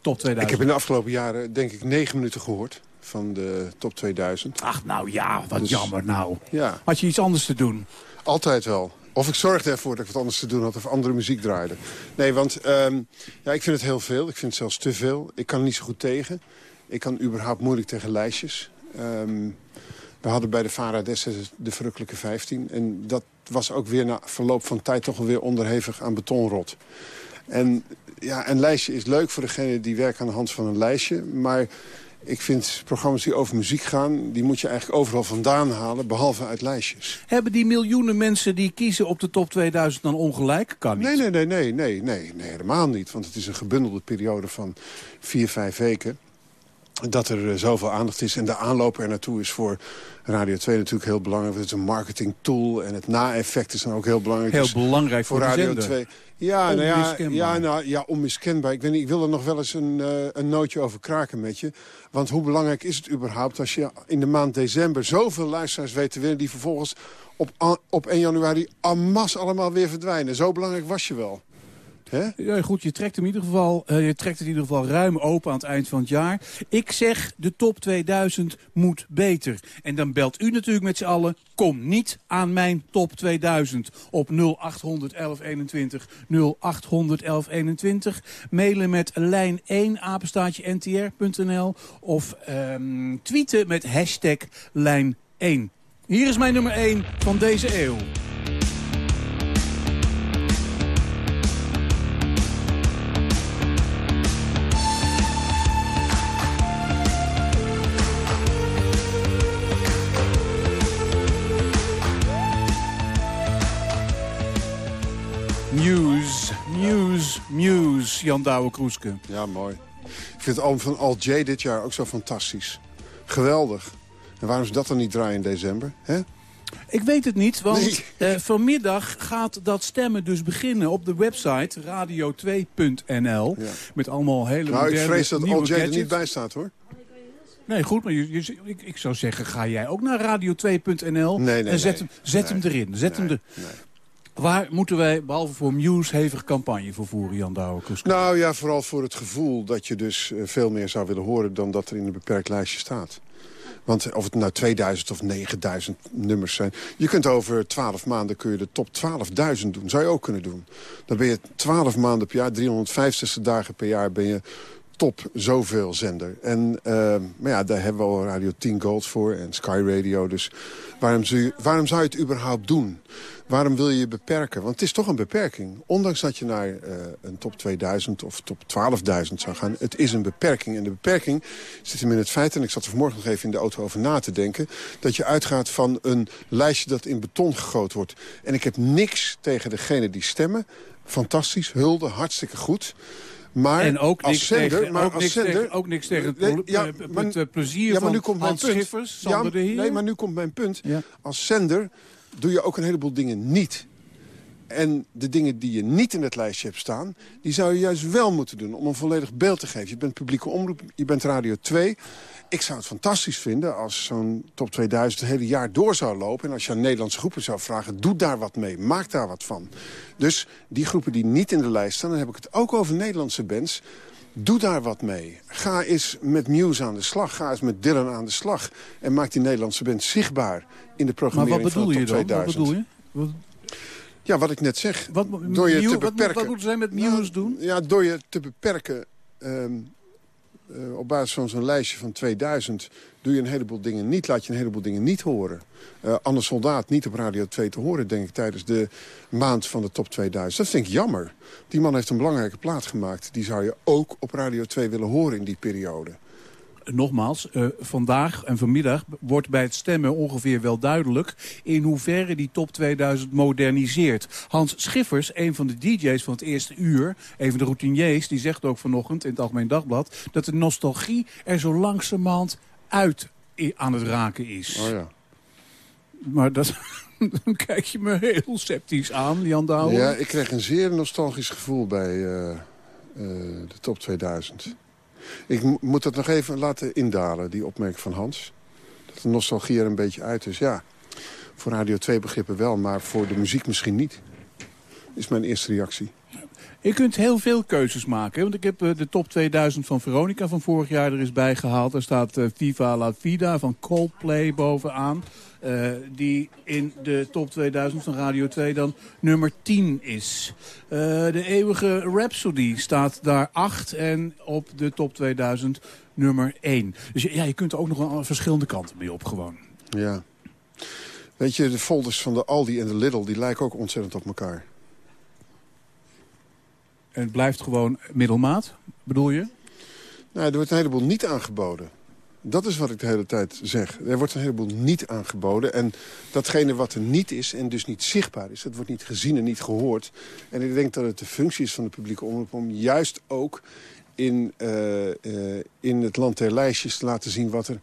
Top 2000. Ik heb in de afgelopen jaren denk ik negen minuten gehoord van de top 2000. Ach, nou ja, wat Dus- jammer nou. Ja. Had je iets anders te doen? Altijd wel. Of ik zorgde ervoor dat ik wat anders te doen had of andere muziek draaide. Nee, want ehm, ja, ik vind het heel veel. Ik vind het zelfs te veel. Ik kan er niet zo goed tegen. Ik kan überhaupt moeilijk tegen lijstjes. Ehm, we hadden bij de VARA destijds de verrukkelijke 15. En dat was ook weer na verloop van tijd toch weer onderhevig aan betonrot. En ja, een lijstje is leuk voor degene die werkt aan de hand van een lijstje. Maar ik vind programma's die over muziek gaan... die moet je eigenlijk overal vandaan halen, behalve uit lijstjes. Hebben die miljoenen mensen die kiezen op de top 2000 dan ongelijk? Kan niet. Nee, nee, nee, nee, nee, nee, nee, helemaal niet. Want het is een gebundelde periode van vier, vijf weken. Dat er eh, zoveel aandacht is. En de aanloop er naartoe is voor Radio 2 natuurlijk heel belangrijk. Het is een marketing tool en het na-effect is dan ook heel belangrijk. Heel Dus belangrijk voor, Radio zender. 2. Ja, nou ja, Onmiskenbaar. ja, nou, ja, onmiskenbaar. Ik, weet niet, ik wil er nog wel eens een, eh, een nootje over kraken met je. Want hoe belangrijk is het überhaupt als je in de maand december... zoveel luisteraars weet te winnen die vervolgens op, op 1 januari... en masse allemaal weer verdwijnen. Zo belangrijk was je wel. Ja, goed, je trekt, in ieder geval, eh, je trekt het in ieder geval ruim open aan het eind van het jaar. Ik zeg, de top 2000 moet beter. En dan belt u natuurlijk met z'n allen, kom niet aan mijn top 2000 op 0800 1121 0800 1121. Mailen met lijn 1 apenstaatje ntr.nl of ehm, tweeten met hashtag lijn 1. Hier is mijn nummer 1 van deze eeuw. Muse, Muse, Jan Douwe Kroeske. Ja, mooi. Ik vind het album van Al J dit jaar ook zo fantastisch. Geweldig. En waarom is dat dan niet draaien in december? hè? Ik weet het niet, want eh, vanmiddag gaat dat stemmen dus beginnen op de website radio2.nl. Met allemaal hele Nou, ik moderne vrees dat Al J er niet bij staat, hoor. Nee, goed, maar je, je- ik, ik zou zeggen, ga jij ook naar radio2.nl Nee, nee, en zet, nee. hem, zet hem erin. Zet hem er... Waar moeten wij, behalve voor Muse, hevig campagne voor voeren, Jan Douwe Kroeske? Nou ja, vooral voor het gevoel dat je dus eh, veel meer zou willen horen... dan dat er in een beperkt lijstje staat. Want of het nou 2000 of 9000 nummers zijn... je kunt over 12 maanden kun je de top 12.000 doen. Zou je ook kunnen doen. Dan ben je 12 maanden per jaar, 365 dagen per jaar... ben je top zoveel zender. En, eh, maar ja, daar hebben we al Radio 10 Gold voor en Sky Radio. Dus waarom waarom zou je het überhaupt doen? Waarom wil je je beperken? Want het is toch een beperking. Ondanks dat je naar eh, een top 2000 of top 12.000 zou gaan. Het is een beperking. En de beperking zit hem in het feit... en ik zat er vanmorgen nog even in de auto over na te denken... dat je uitgaat van een lijstje dat in beton gegoten wordt. En ik heb niks tegen degene die stemmen. Fantastisch, hulde, hartstikke goed. Maar en ook als niks, zender, tegen, maar ook als niks, zender, tegen, ook niks tegen het, ja, eh, maar- het, plezier ja, maar van nu komt mijn Hans punt. Schiffers, Ja, Sander de Heer. Nee, maar nu komt mijn punt. Als zender doe je ook een heleboel dingen niet. En de dingen die je niet in het lijstje hebt staan... die zou je juist wel moeten doen om een volledig beeld te geven. Je bent publieke omroep, je bent Radio 2. Ik zou het fantastisch vinden als zo'n top 2000 het hele jaar door zou lopen. En als je aan Nederlandse groepen zou vragen, doe daar wat mee. Maak daar wat van. Dus die groepen die niet in de lijst staan... dan heb ik het ook over Nederlandse bands... Doe daar wat mee. Ga eens met Muse aan de slag. Ga eens met Dylan aan de slag. En maak die Nederlandse band zichtbaar in de Maar programmering wat bedoel van je dan? Wat 2000. bedoel je? Wat- Ja, wat ik net zeg. Wat, door je te wat beperken. Wat moeten zij met Muse Nou, doen? Ja, door je te beperken ehm, eh, op basis van zo'n lijstje van 2000... doe je een heleboel dingen niet, laat je een heleboel dingen niet horen. Eh Anne Soldaat niet op Radio 2 te horen, denk ik, tijdens de maand van de top 2000. Dat vind ik jammer. Die man heeft een belangrijke plaat gemaakt. Die zou je ook op Radio 2 willen horen in die periode. Nogmaals, eh, vandaag en vanmiddag wordt bij het stemmen ongeveer wel duidelijk... in hoeverre die top 2000 moderniseert. Hans Schiffers, een van de DJ's van het eerste uur... een van de routiniers, die zegt ook vanochtend in het Algemeen Dagblad... dat de nostalgie er zo langzamerhand uit aan het raken is. Oh ja. Maar dat, dan kijk je me heel sceptisch aan, Jan Douwe. Ja, ik kreeg een zeer nostalgisch gevoel bij eh, eh, de top 2000. Ik mo- moet dat nog even laten indalen, die opmerking van Hans. Dat de nostalgie er een beetje uit is. Ja, voor Radio 2 begrippen wel, maar voor de muziek misschien niet. Is mijn eerste reactie. Je kunt heel veel keuzes maken. Want ik heb eh, de top 2000 van Veronica van vorig jaar er is bijgehaald. Daar staat eh, Viva la Vida van Coldplay bovenaan. eh, die in de top 2000 van Radio 2 dan nummer 10 is. De eeuwige Rhapsody staat daar 8 en op de top 2000 nummer 1. Dus ja, je kunt er ook nog aan verschillende kanten mee op gewoon. Ja. Weet je, de folders van de Aldi en de Lidl... die lijken ook ontzettend op elkaar. En het blijft gewoon middelmaat, bedoel je? Nou, er wordt een heleboel niet aangeboden. Dat is wat ik de hele tijd zeg. Er wordt een heleboel niet aangeboden. En datgene wat er niet is en dus niet zichtbaar is... dat wordt niet gezien en niet gehoord. En ik denk dat het de functie is van de publieke omroep... om juist ook in, eh, eh, in het land der lijstjes te laten zien wat er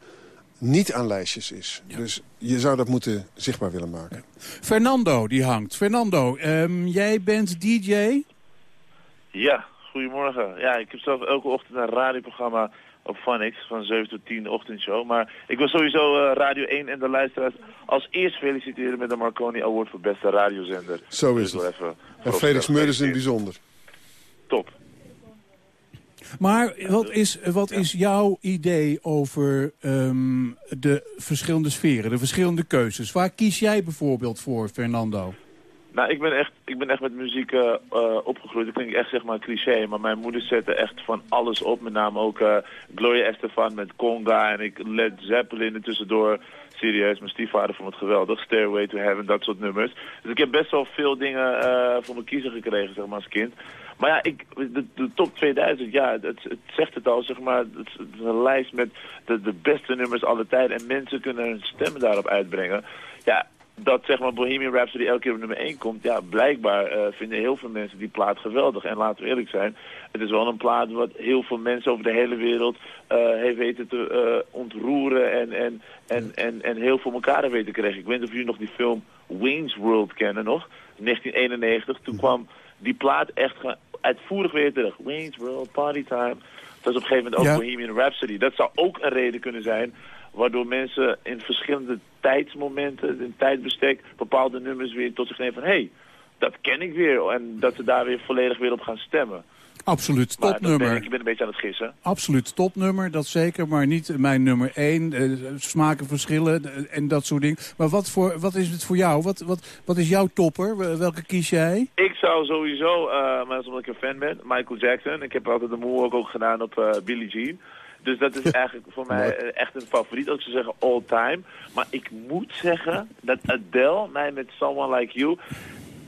niet aan lijstjes is. Dus je zou dat moeten zichtbaar willen maken. Fernando, die hangt. Fernando, ehm, jij bent DJ? Ja, goedemorgen. Ja, ik heb zelf elke ochtend een radioprogramma op Phonics van 7 tot 10 de ochtendshow. Maar ik wil sowieso eh, Radio 1 en de luisteraars als eerst feliciteren met de Marconi Award voor beste radiozender. Zo is Dus wel het. even En Felix Meurders in het bijzonder. Top. Maar wat is, wat is jouw idee over ehm, de verschillende sferen, de verschillende keuzes? Waar kies jij bijvoorbeeld voor, Fernando? Nou, ik ben echt, ik ben echt met muziek eh, eh, opgegroeid. Dat klinkt echt zeg maar cliché, maar mijn moeder zette echt van alles op. Met name ook eh, Gloria Estefan met Conga en ik Led Zeppelin er tussendoor. Serieus, mijn stiefvader vond het geweldig. Stairway to Heaven, dat soort nummers. Dus ik heb best wel veel dingen voor mijn kiezer gekregen, zeg maar, als kind. Maar ja, ik, de, top 2000, ja, het, het zegt het al, zeg maar. Het, het is een lijst met de, de beste nummers alle tijden. En mensen kunnen hun stemmen daarop uitbrengen. Ja, dat zeg maar Bohemian Rhapsody elke keer op nummer 1 komt, ja, blijkbaar eh, vinden heel veel mensen die plaat geweldig. En laten we eerlijk zijn, het is wel een plaat wat heel veel mensen over de hele wereld eh, heeft weten te eh, ontroeren en, en, en, en, en heel veel elkaar heeft weten krijgen. Ik weet niet of jullie nog die film Wayne's World kennen nog, 1991. Toen kwam die plaat echt uitvoerig weer terug. Wayne's World, Party Time. Dat is op een gegeven moment ook Ja. Bohemian Rhapsody. Dat zou ook een reden kunnen zijn waardoor mensen in verschillende tijdsmomenten, in tijdbestek, bepaalde nummers weer tot zich nemen van hé, hey, dat ken ik weer. En dat ze daar weer volledig weer op gaan stemmen. Absoluut ben topnummer. ik, ik ben een beetje aan het gissen. Absoluut topnummer, dat zeker, maar niet mijn nummer één. Eh, smaken verschillen eh, en dat soort dingen. Maar wat, voor, wat is het voor jou? Wat, wat, wat is jouw topper? Wel- Welke kies jij? Ik zou sowieso, eh, maar dat is omdat ik een fan ben, Michael Jackson. Ik heb altijd de moonwalk ook gedaan op eh, Billie Jean. Dus dat is eigenlijk voor mij echt een favoriet, als ze zeggen all time. Maar ik moet zeggen dat Adele mij met Someone Like You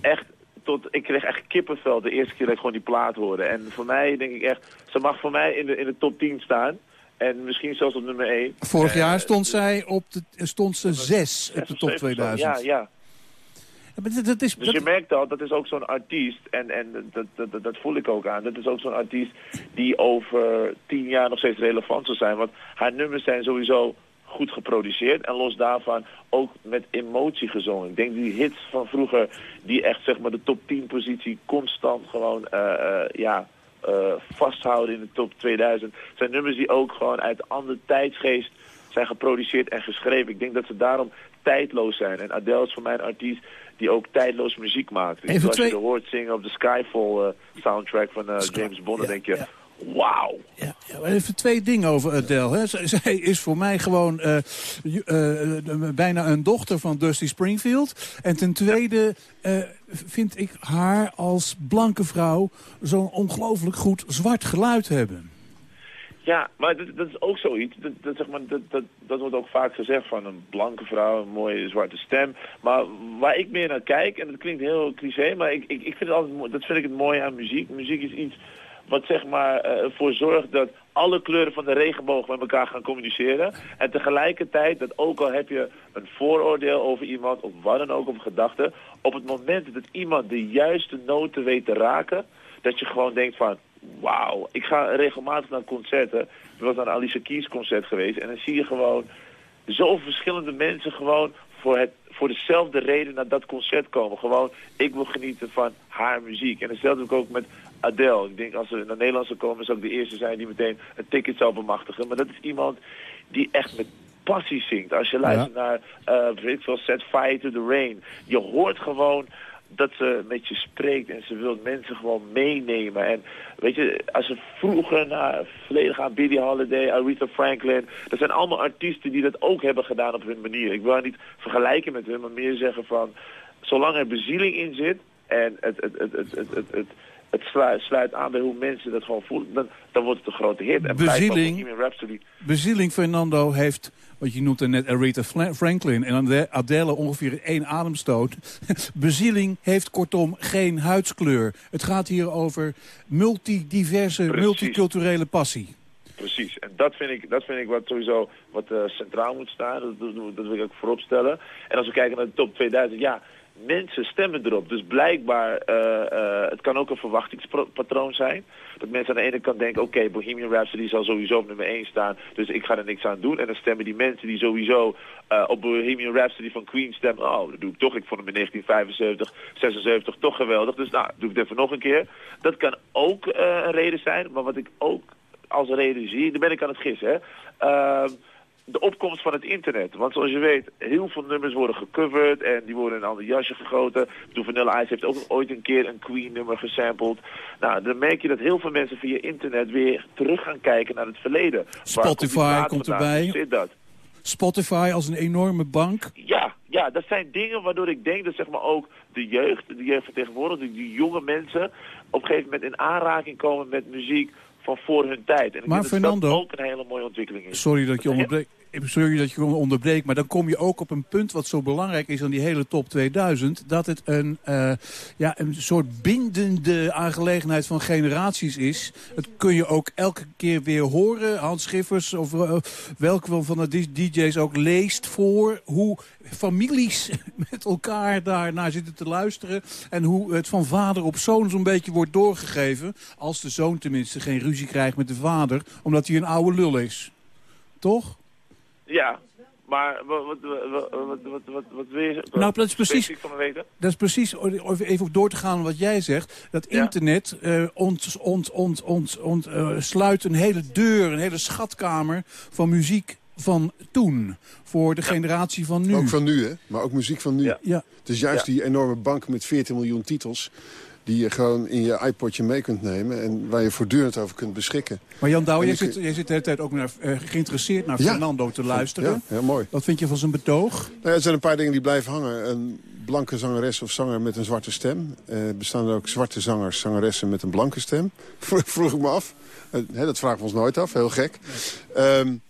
echt tot, ik kreeg echt kippenvel de eerste keer dat ik gewoon die plaat hoorde. En voor mij denk ik echt, ze mag voor mij in de, in de top 10 staan. En misschien zelfs op nummer 1. Vorig Eh, jaar stond zij op de, stond ze zes op de top zeven of zo. 2000. Ja, ja. Ja, maar dat, dat is, Dus je merkt al, dat is ook zo'n artiest, en, en dat, dat, dat, voel ik ook aan, dat is ook zo'n artiest die over tien jaar nog steeds relevant zal zijn. Want haar nummers zijn sowieso goed geproduceerd en los daarvan ook met emotie gezongen. Ik denk die hits van vroeger, die echt zeg maar de top 10 positie constant gewoon, eh, eh, ja, eh, vasthouden in de top 2000. zijn nummers die ook gewoon uit een andere tijdsgeest zijn geproduceerd en geschreven. Ik denk dat ze daarom tijdloos zijn. En Adele is voor mij een artiest die ook tijdloos muziek maakt. Dus Even als twee- je hoort zingen op de Skyfall eh, soundtrack van eh, James Bond, dan denk je, wauw. Ja, even twee dingen over Adele. Hè. Z- Zij is voor mij gewoon eh, bijna een dochter van Dusty Springfield. En ten tweede vind ik haar als blanke vrouw zo'n ongelooflijk goed zwart geluid hebben. Ja, maar dat, is ook zoiets. Dat, dat, zeg maar, dat, dat, dat wordt ook vaak gezegd van een blanke vrouw, een mooie zwarte stem. Maar waar ik meer naar kijk, en dat klinkt heel cliché, maar ik, ik, ik vind het altijd, mooi- dat vind ik het mooie aan muziek. Muziek is iets wat zeg maar eh, zorgt dat alle kleuren van de regenboog met elkaar gaan communiceren. En tegelijkertijd dat ook al heb je een vooroordeel over iemand, of wat dan ook, of gedachten. Op het moment dat iemand de juiste noten weet te raken, dat je gewoon denkt van, wauw. Ik ga regelmatig naar concerten. Ik was naar een Alicia Keys concert geweest. En dan zie je gewoon zoveel verschillende mensen gewoon voor, het, voor dezelfde reden naar dat concert komen. Gewoon, ik wil genieten van haar muziek. En hetzelfde ik ook met Adele. Ik denk als ze naar Nederland zou komen, zou ik de eerste zijn die meteen een ticket zou bemachtigen. Maar dat is iemand die echt met passie zingt. Als je luistert naar, eh weet ik veel, Set Fire to the Rain. Je hoort gewoon dat ze met je spreekt en ze wil mensen gewoon meenemen. En weet je, als ze vroeger naar verleden gaan, Billie Holiday, Aretha Franklin, dat zijn allemaal artiesten die dat ook hebben gedaan op hun manier. Ik wil haar niet vergelijken met hun, maar meer zeggen van, zolang er bezieling in zit en het, het, het, het, het, het, het, het sluit, sluit aan bij hoe mensen dat gewoon voelen, dan, dan wordt het een grote hit. En Bezieling. Bezieling Fernando heeft, wat je noemde net Aretha Franklin en Ade- Adele ongeveer één ademstoot. Bezieling heeft kortom geen huidskleur. Het gaat hier over multidiverse, multiculturele passie. Precies, en dat vind ik, dat vind ik wat sowieso wat eh, centraal moet staan. Dat, dat, dat wil ik ook voorop stellen. En als we kijken naar de top 2000, ja, mensen stemmen erop. Dus blijkbaar, eh, eh, het kan ook een verwachtingspatroon zijn. Dat mensen aan de ene kant denken, oké, Bohemian Rhapsody zal sowieso op nummer 1 staan. Dus ik ga er niks aan doen. En dan stemmen die mensen die sowieso uh, op Bohemian Rhapsody van Queen stemmen. Oh, dat doe ik toch. Ik vond hem in 1975, 76 toch geweldig. Dus nou, doe ik het even nog een keer. Dat kan ook een reden zijn. Maar wat ik ook als reden zie, dan ben ik aan het gissen, hè. De opkomst van het internet. Want zoals je weet, heel veel nummers worden gecoverd en die worden in een ander jasje gegoten. Doe Vanilla Ice heeft ook ooit een keer een Queen-nummer gesampled. Nou, dan merk je dat heel veel mensen via internet weer terug gaan kijken naar het verleden. Spotify komt erbij. Zit dat? Spotify als een enorme bank. Ja, ja, dat zijn dingen waardoor ik denk dat zeg maar ook de jeugd, de jeugd van tegenwoordig, die jonge mensen op een gegeven moment in aanraking komen met muziek van voor hun tijd. En ik maar Fernando, dat dat ook een hele mooie ontwikkeling is. Sorry dat je onderbreekt. Sorry dat je onderbreekt, maar dan kom je ook op een punt wat zo belangrijk is aan die hele top 2000. Dat het een, uh, ja, een soort bindende aangelegenheid van generaties is. Dat kun je ook elke keer weer horen. Hans Schiffers of uh, welke van de DJ's ook leest voor hoe families met elkaar daarnaar zitten te luisteren. En hoe het van vader op zoon zo'n beetje wordt doorgegeven. Als de zoon tenminste geen ruzie krijgt met de vader, omdat hij een oude lul is. Toch? Ja, maar wat, wat, wat, wat, wat, wat wil je... Nou, dat is precies, van me weten? dat is precies, even door te gaan wat jij zegt, dat internet uh, ont, ont, ont, ont, ont, uh, sluit een hele deur, een hele schatkamer van muziek van toen. Voor de generatie van nu. Ook van nu, hè? Maar ook muziek van nu. Ja. ja. Het is juist die enorme bank met 14 miljoen titels die je gewoon in je iPodje mee kunt nemen... en waar je voortdurend over kunt beschikken. Maar Jan Douw, jij, zit, jij zit de hele tijd ook naar, uh, geïnteresseerd naar Fernando te luisteren. Ja, heel mooi. Wat vind je van zijn betoog? Nou, er zijn een paar dingen die blijven hangen. Een blanke zangeres of zanger met een zwarte stem. Uh, bestaan er ook zwarte zangers, zangeressen met een blanke stem? Vroeg ik me af. Uh, dat vragen we ons nooit af, heel gek. Um,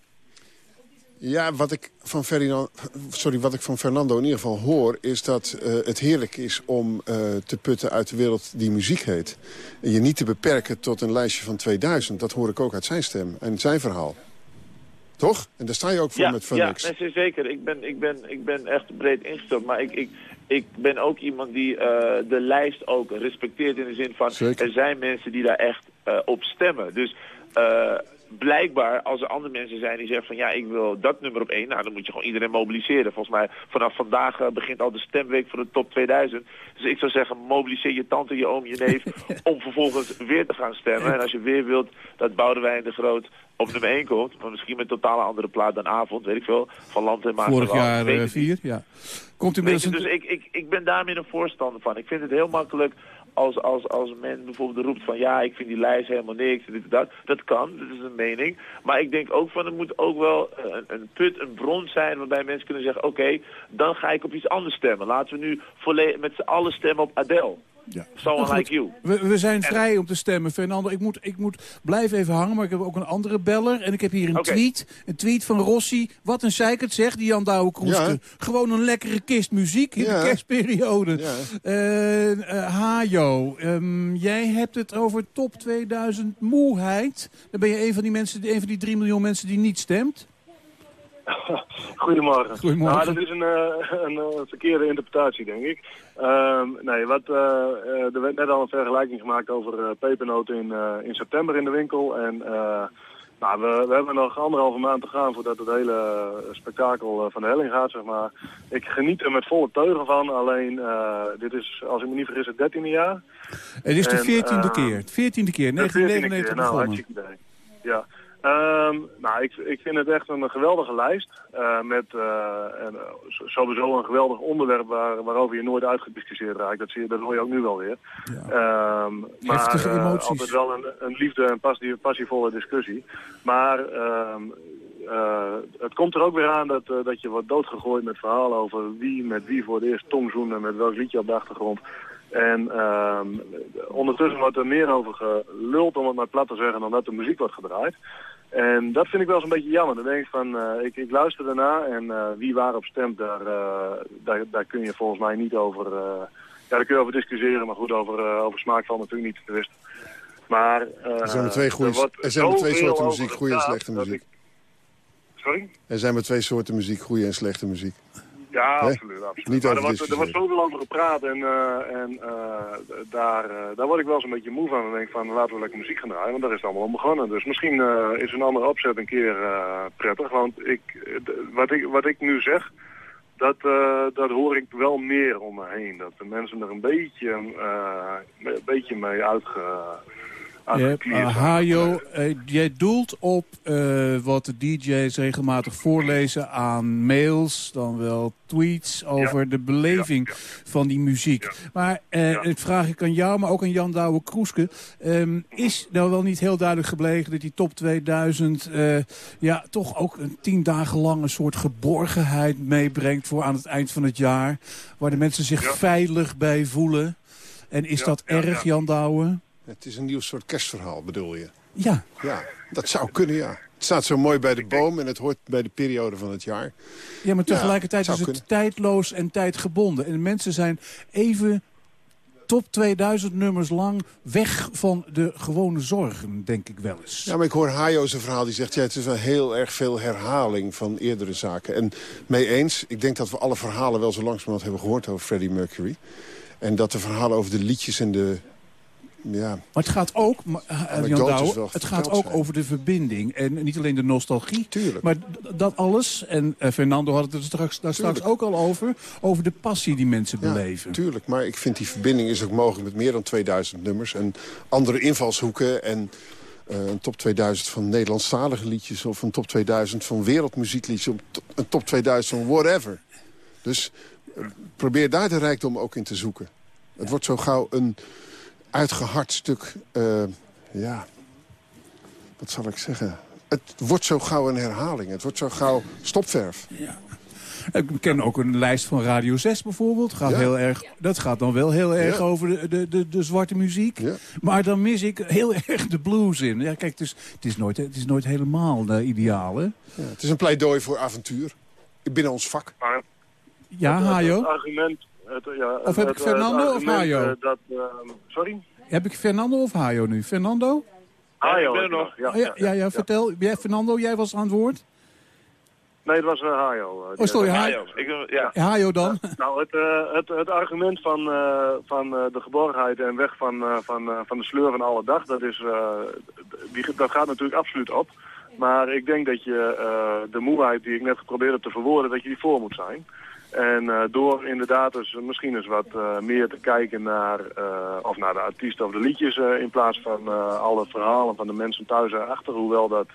ja, wat ik, van Ferdinand, sorry, wat ik van Fernando in ieder geval hoor... is dat uh, het heerlijk is om uh, te putten uit de wereld die muziek heet. En je niet te beperken tot een lijstje van 2000. Dat hoor ik ook uit zijn stem en zijn verhaal. Toch? En daar sta je ook voor ja, met Funix. Ja, nee, zeker. Ik ben, ik, ben, ik ben echt breed ingesteld. Maar ik, ik, ik ben ook iemand die uh, de lijst ook respecteert in de zin van... Zeker. er zijn mensen die daar echt op stemmen. Dus... Uh, blijkbaar, als er andere mensen zijn die zeggen van ja, ik wil dat nummer op één, nou dan moet je gewoon iedereen mobiliseren. Volgens mij vanaf vandaag uh, begint al de stemweek voor de top 2000. Dus ik zou zeggen, mobiliseer je tante, je oom, je neef, om vervolgens weer te gaan stemmen. En als je weer wilt dat Boudewijn de Groot op nummer 1 komt, maar misschien met een totale andere plaat dan avond, weet ik veel, van Land en Maas. Vorig jaar uh, vier, ja. Komt u dus ik, ik, ik ben daar meer een voorstander van. Ik vind het heel makkelijk als, als, als men bijvoorbeeld roept van ja, ik vind die lijst helemaal niks, dit dat. Dat kan, dat is een mening. Maar ik denk ook van, er moet ook wel een, een put, een bron zijn waarbij mensen kunnen zeggen, oké, dan ga ik op iets anders stemmen. Laten we nu met z'n allen stemmen op Adele. Ja. Someone Nou like you. We, we zijn vrij om te stemmen, Fernando. Ik moet, ik moet blijven even hangen, maar ik heb ook een andere beller. En ik heb hier een tweet. Een tweet van Rossi. Wat een zeikert zegt, die Jan Douwe Kroeske. Ja. Gewoon een lekkere kist muziek in Ja. de kerstperiode. Ja. Eh, eh, Hajo, ehm, jij hebt het over top 2000 moeheid. Dan ben je een van die mensen, een van die 3 miljoen mensen die niet stemt. Goedemorgen. Goedemorgen. Nou, dat is een, eh, een, eh, verkeerde interpretatie, denk ik. Ehm, nee, wat, eh, er werd net al een vergelijking gemaakt over pepernoten in, in september in de winkel. En nou, we, we hebben nog anderhalve maand te gaan voordat het hele spektakel van de helling gaat, zeg maar. Ik geniet er met volle teugen van, alleen dit is, als ik me niet vergis, het dertiende jaar. Het is de En, veertiende eh, keer. Veertiende keer, de 14e 1999 keer, nou, begonnen. Ja. Ehm, nou, ik, ik vind het echt een geweldige lijst. eh, met eh, en, eh, sowieso een geweldig onderwerp waar, waarover je nooit uitgediscussieerd raakt. Dat, zie je, dat hoor je ook nu wel weer. Ehm, maar Heftige eh, emoties. altijd wel een, een liefde en passie, passievolle discussie. Maar ehm, eh, het komt er ook weer aan dat, dat je wordt doodgegooid met verhalen over wie met wie voor het eerst tongzoenen, met welk liedje op de achtergrond. En ehm, ondertussen wordt er meer over geluld, om het maar plat te zeggen, dan dat de muziek wordt gedraaid. En dat vind ik wel eens een beetje jammer. Dan denk ik van, eh, ik, ik luister daarna en eh, wie waarop stemt, daar, eh, daar, daar kun je volgens mij niet over, ja, daar kun je over discussiëren. Maar goed, over, over smaak valt natuurlijk niet te twisten. Maar Er zijn maar twee, er zijn maar twee soorten muziek, goede en slechte muziek. ik- Sorry? Er zijn maar twee soorten muziek, goede en slechte muziek. Ja, absoluut. absoluut. Niet maar over er, wordt, er discussiëren. zoveel over gepraat en, eh, en eh, daar, eh, daar word ik wel eens een beetje moe van. Dan denk ik van laten we lekker muziek gaan draaien, want daar is het allemaal om begonnen. Dus misschien is een andere opzet een keer prettig. Want ik, wat, ik, wat ik nu zeg, dat, dat hoor ik wel meer om me heen. Dat de mensen er een beetje, een beetje mee uitge, Zijn. Hajo, eh, jij doelt op eh, wat de DJ's regelmatig voorlezen aan mails, dan wel tweets over de beleving van die muziek. Maar eh het vraag ik aan jou, maar ook aan Jan Douwe Kroeske. ehm, is nou wel niet heel duidelijk gebleken dat die top 2000 eh, ja, toch ook een tien dagen lang een soort geborgenheid meebrengt voor aan het eind van het jaar, waar de mensen zich veilig bij voelen? En is dat erg, Jan Douwe? Het is een nieuw soort kerstverhaal, bedoel je? Ja. Ja, dat zou kunnen, ja. Het staat zo mooi bij de boom en het hoort bij de periode van het jaar. Ja, maar tegelijkertijd is het kunnen. tijdloos en tijdgebonden. En de mensen zijn even top 2000 nummers lang weg van de gewone zorgen, denk ik wel eens. Ja, maar ik hoor Hajo zijn verhaal. Die zegt, ja, het is wel heel erg veel herhaling van eerdere zaken. En mee eens, ik denk dat we alle verhalen wel zo langzamerhand hebben gehoord over Freddie Mercury. En dat de verhalen over de liedjes en de... Ja, Maar het gaat ook, maar, eh, Jan wel het gaat ook zijn. over de verbinding. En niet alleen de nostalgie, Tuurlijk. maar dat alles. En eh, Fernando had het er straks, daar straks ook al over. Over de passie die mensen ja, beleven. tuurlijk. Maar ik vind die verbinding is ook mogelijk met meer dan 2000 nummers. En andere invalshoeken en... eh, een top 2000 van Nederlandstalige liedjes... of een top 2000 van wereldmuziekliedjes... of een top 2000 van whatever. Dus probeer daar de rijkdom ook in te zoeken. Het wordt zo gauw een uitgehard stuk... eh, ja, wat zal ik zeggen? Het wordt zo gauw een herhaling. Het wordt zo gauw stopverf. Ik ken ook een lijst van Radio 6 bijvoorbeeld. Gaat Ja. heel erg, dat gaat dan wel heel erg Ja. over de, de, de, de zwarte muziek. Maar dan mis ik heel erg de blues in. Ja, kijk, dus, het, is nooit, het is nooit helemaal uh, ideaal, hè? Ja, het is een pleidooi voor avontuur. Binnen ons vak. Maar Ja, Hajo? Het argument... Het, ja, Of heb het- ik Fernando of Hajo? eh, dat, ehm, sorry? Heb ik Fernando of Hajo nu? Fernando? Hajo. ik ben er nog. Ja, Oh, ja, ja, ja, vertel. Jij, Fernando, jij was aan het woord? Nee, het was uh, Hajo. eh, Oh, sorry, Ja, Hajo. Ik, ja. Hajo dan? Nou, het, eh, het, het argument van, eh, van eh, de geborgenheid en weg van, eh, van, eh, van de sleur van alle dag, dat, is, eh, die, dat gaat natuurlijk absoluut op. Maar ik denk dat je eh, de moeheid die ik net geprobeerd heb te verwoorden, dat je die voor moet zijn. En eh, door inderdaad dus misschien eens wat eh, meer te kijken naar, eh, of naar de artiesten of de liedjes eh, in plaats van eh, alle verhalen van de mensen thuis erachter. Hoewel dat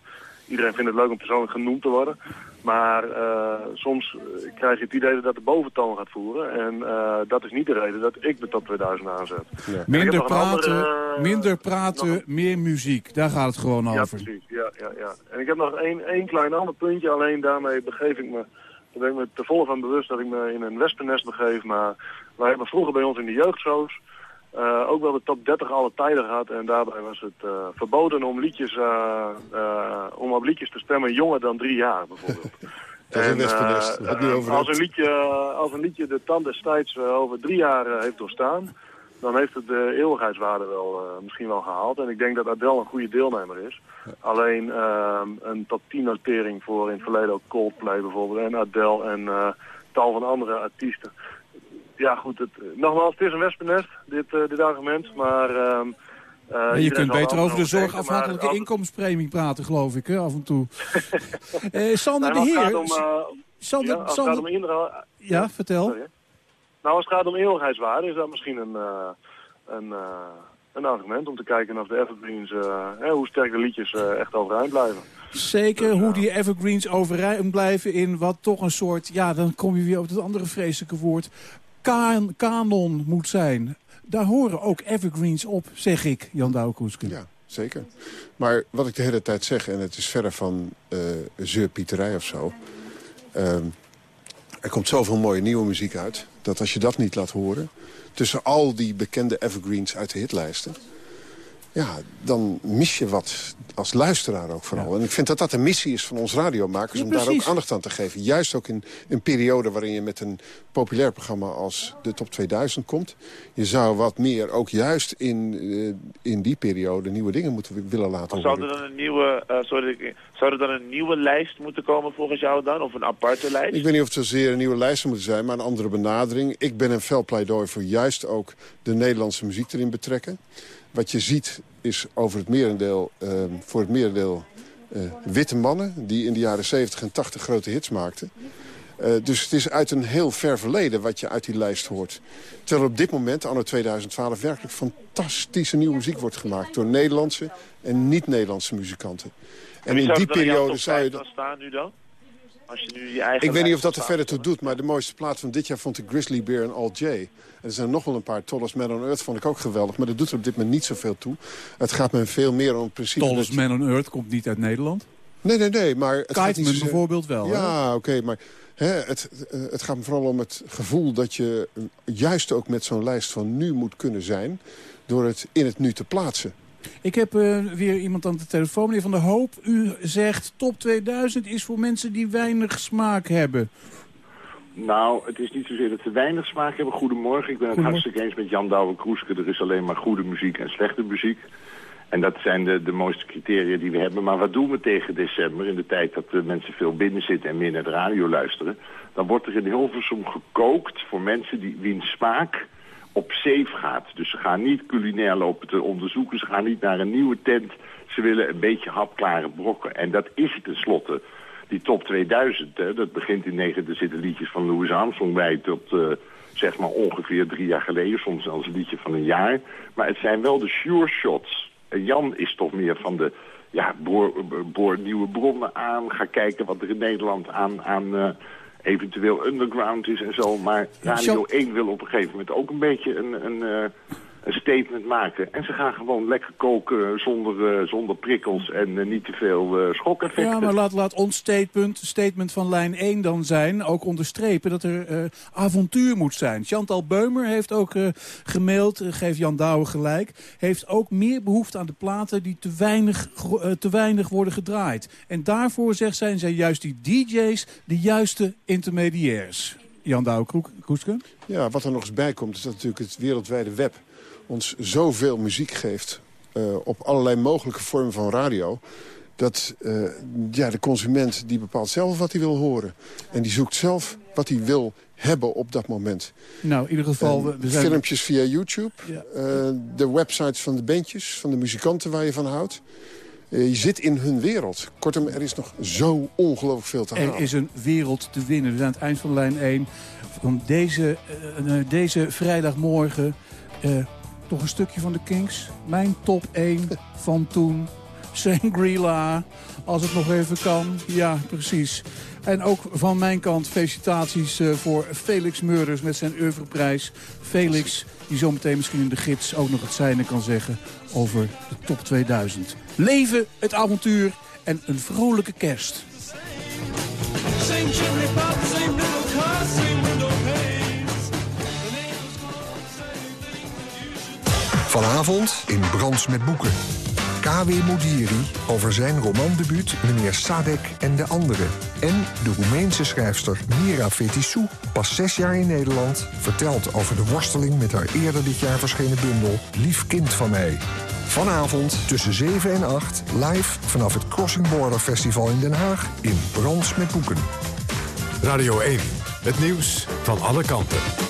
iedereen vindt het leuk om persoonlijk genoemd te worden. Maar eh, soms krijg je het idee dat de boventoon gaat voeren. En eh, dat is niet de reden dat ik de top 2000 aanzet. Minder praten, andere, minder praten meer muziek. Daar gaat het gewoon ja, over. precies. Ja, ja, ja. En ik heb nog één, één klein ander puntje. Alleen daarmee begeef ik me... Daar ben ik me te volle van bewust dat ik me in een wespennest begeef. Maar wij hebben vroeger bij ons in de jeugdshows... eh, ook wel de top 30 alle tijden gehad. En daarbij was het eh, verboden om, liedjes, eh, om op liedjes te stemmen jonger dan drie jaar bijvoorbeeld. Dat is een En, wespennest. als, een liedje, als een liedje de tand destijds over drie jaar heeft doorstaan... dan heeft het de eeuwigheidswaarde wel, eh, misschien wel gehaald. En ik denk dat Adele een goede deelnemer is. Alleen ehm, een top 10 notering voor in het verleden ook Coldplay bijvoorbeeld... en Adele en eh, tal van andere artiesten. Ja goed, het, nogmaals, het is een wespennest, dit, eh, dit argument. Maar... ehm, eh, je kunt beter er over de zorgafhankelijke maar inkomenspremie praten, geloof ik, hè, af en toe. Eh, Sander Nee, de Heer... om, eh, Sander, ja, Sander- om Ja, vertel. Sorry? Nou, als het gaat om eeuwigheidswaarde is dat misschien een, eh, een, eh, een argument om te kijken of de evergreens, eh, hè, hoe sterk de liedjes eh, echt overeind blijven. Zeker hoe die evergreens overeind blijven in wat toch een soort... Ja, dan kom je weer op het andere vreselijke woord. Kan, kanon moet zijn. Daar horen ook evergreens op, zeg ik, Jan Douwkoeske. Ja, zeker. Maar wat ik de hele tijd zeg, en het is verre van uh, zeurpieterij of zo... ehm, er komt zoveel mooie nieuwe muziek uit... dat als je dat niet laat horen... tussen al die bekende evergreens uit de hitlijsten... ja, dan mis je wat als luisteraar ook vooral. En ik vind dat dat de missie is van ons radiomakers... Ja, om daar ook aandacht aan te geven. Juist ook in een periode waarin je met een populair programma... als de Top 2000 komt. Je zou wat meer, ook juist in, eh, in die periode... nieuwe dingen moeten willen laten Zou horen. er dan een nieuwe, eh, sorry, zou er dan een nieuwe lijst moeten komen volgens jou dan? Of een aparte lijst? Ik weet niet of het zozeer een nieuwe lijst moet zijn, maar een andere benadering. Ik ben een fel pleidooi voor juist ook de Nederlandse muziek erin betrekken. Wat je ziet is over het merendeel, eh, voor het merendeel eh, witte mannen... die in de jaren 70 en 80 grote hits maakten. Eh, dus het is uit een heel ver verleden wat je uit die lijst hoort. Terwijl op dit moment, anno 2012, werkelijk fantastische nieuwe muziek wordt gemaakt... door Nederlandse en niet-Nederlandse muzikanten. En in die er periode zou je... 5 dan staan nu dan? Als je nu je eigen Ik weet niet of dat er verder toe doet, maar de mooiste plaat van dit jaar vond ik Grizzly Bear en All J. En er zijn nog wel een paar. Tallest Man on Earth vond ik ook geweldig, maar dat doet er op dit moment niet zoveel toe. Het gaat me veel meer om het principe... Tallest dat je- Man on Earth komt niet uit Nederland. Nee, nee, nee, maar... Het gaat bijvoorbeeld wel. Ja, oké, maar hè, het, eh, het gaat me vooral om het gevoel dat je juist ook met zo'n lijst van nu moet kunnen zijn... door het in het nu te plaatsen. Ik heb eh, weer iemand aan de telefoon, meneer Van der Hoop. U zegt top 2000 is voor mensen die weinig smaak hebben. Nou, het is niet zozeer dat ze weinig smaak hebben. Goedemorgen, ik ben het hartstikke eens met Jan Douwe-Kroeske. Er is alleen maar goede muziek en slechte muziek. En dat zijn de, de mooiste criteria die we hebben. Maar wat doen we tegen december, in de tijd dat de mensen veel binnen zitten en meer naar de radio luisteren? Dan wordt er in Hilversum gekookt voor mensen die, wiens smaak op safe gaat. Dus ze gaan niet culinair lopen te onderzoeken, ze gaan niet naar een nieuwe tent. Ze willen een beetje hapklare brokken. En dat is tenslotte die top 2000. Hè, dat begint in negen, er zitten liedjes van Louis Armstrong bij tot eh, zeg maar ongeveer drie jaar geleden. Soms zelfs een liedje van een jaar. Maar het zijn wel de sure shots. Jan is toch meer van de ja, boor, boor nieuwe bronnen aan. Ga kijken wat er in Nederland aan, aan eh, eventueel underground is en zo. Maar Radio Jan- 1 wil op een gegeven moment ook een beetje een, een, eh, een statement maken. En ze gaan gewoon lekker koken zonder, eh, zonder prikkels en eh, niet te veel eh schokeffecten. Ja, maar laat, laat ons statement, statement van lijn 1 dan zijn, ook onderstrepen dat er eh, avontuur moet zijn. Chantal Beumer heeft ook eh, gemaild, geeft Jan Douwe gelijk, heeft ook meer behoefte aan de platen die te weinig, te weinig worden gedraaid. En daarvoor, zegt zij, zijn juist die DJ's de juiste intermediairs. Jan Douwe Kroek- Kroeske? Ja, wat er nog eens bij komt is dat natuurlijk het wereldwijde web ons zoveel muziek geeft eh, op allerlei mogelijke vormen van radio. Dat eh, ja, de consument die bepaalt zelf wat hij wil horen. En die zoekt zelf wat hij wil hebben op dat moment. Nou, in ieder geval... we, we zijn... Filmpjes via YouTube. eh, de websites van de bandjes, van de muzikanten waar je van houdt. Je zit in hun wereld. Kortom, er is nog zo ongelooflijk veel te halen. Er is een wereld te winnen. We zijn aan het eind van lijn 1 van deze, deze vrijdagmorgen. Toch een stukje van de Kings. Mijn top 1 van toen. Shangri-La, als het nog even kan. Ja, precies. En ook van mijn kant felicitaties eh, voor Felix Meurders met zijn oeuvreprijs. Felix, die zometeen misschien in de gids ook nog het zijne kan zeggen over de top 2000. Leven, het avontuur en een vrolijke kerst. Vanavond in Brands met Boeken. K.W. Modiri over zijn romandebuut Meneer Sadek en de Anderen. En de Roemeense schrijfster Mira Fetisou, pas zes jaar in Nederland... vertelt over de worsteling met haar eerder dit jaar verschenen bundel... Lief kind van mij. Vanavond tussen 7 en 8 live vanaf het Crossing Border Festival in Den Haag... in Brands met Boeken. Radio 1, het nieuws van alle kanten.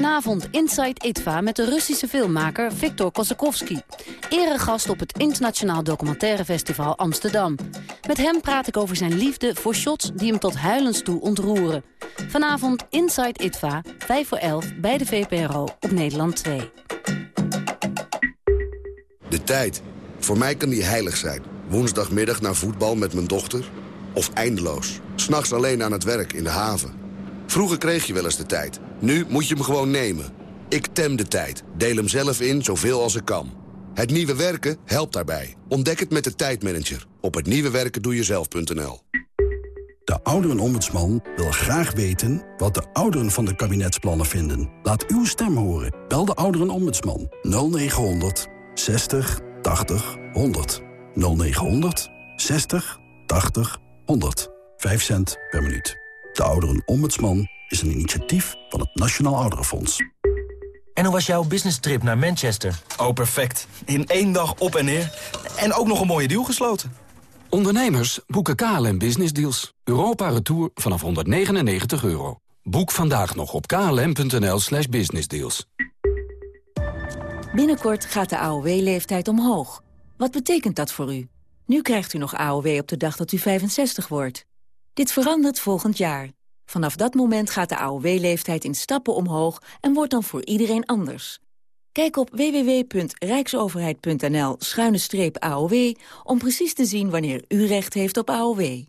Vanavond Inside ITVA met de Russische filmmaker Viktor Kossakovsky. Eregast op het Internationaal Documentaire Festival Amsterdam. Met hem praat ik over zijn liefde voor shots die hem tot huilens toe ontroeren. Vanavond Inside ITVA, 5 voor 11 bij de VPRO op Nederland 2. De tijd. Voor mij kan die heilig zijn. Woensdagmiddag naar voetbal met mijn dochter. Of eindeloos. S'nachts alleen aan het werk in de haven. Vroeger kreeg je wel eens de tijd. Nu moet je hem gewoon nemen. Ik tem de tijd. Deel hem zelf in zoveel als ik kan. Het nieuwe werken helpt daarbij. Ontdek het met de tijdmanager. Op hetnieuwewerkendoejezelf.nl De ouderenombudsman wil graag weten wat de ouderen van de kabinetsplannen vinden. Laat uw stem horen. Bel de ouderenombudsman 0900 60 80 100. 0900 60 80 100. 5 cent per minuut. De Ouderenombudsman is een initiatief van het Nationaal Ouderenfonds. En hoe was jouw business trip naar Manchester? Oh, perfect. In één dag op en neer. En ook nog een mooie deal gesloten. Ondernemers boeken KLM Business Deals. Europa Retour vanaf 199 euro. Boek vandaag nog op klm.nl slash businessdeals. Binnenkort gaat de AOW-leeftijd omhoog. Wat betekent dat voor u? Nu krijgt u nog AOW op de dag dat u 65 wordt. Dit verandert volgend jaar. Vanaf dat moment gaat de AOW-leeftijd in stappen omhoog en wordt dan voor iedereen anders. Kijk op www.rijksoverheid.nl-aow om precies te zien wanneer u recht heeft op AOW.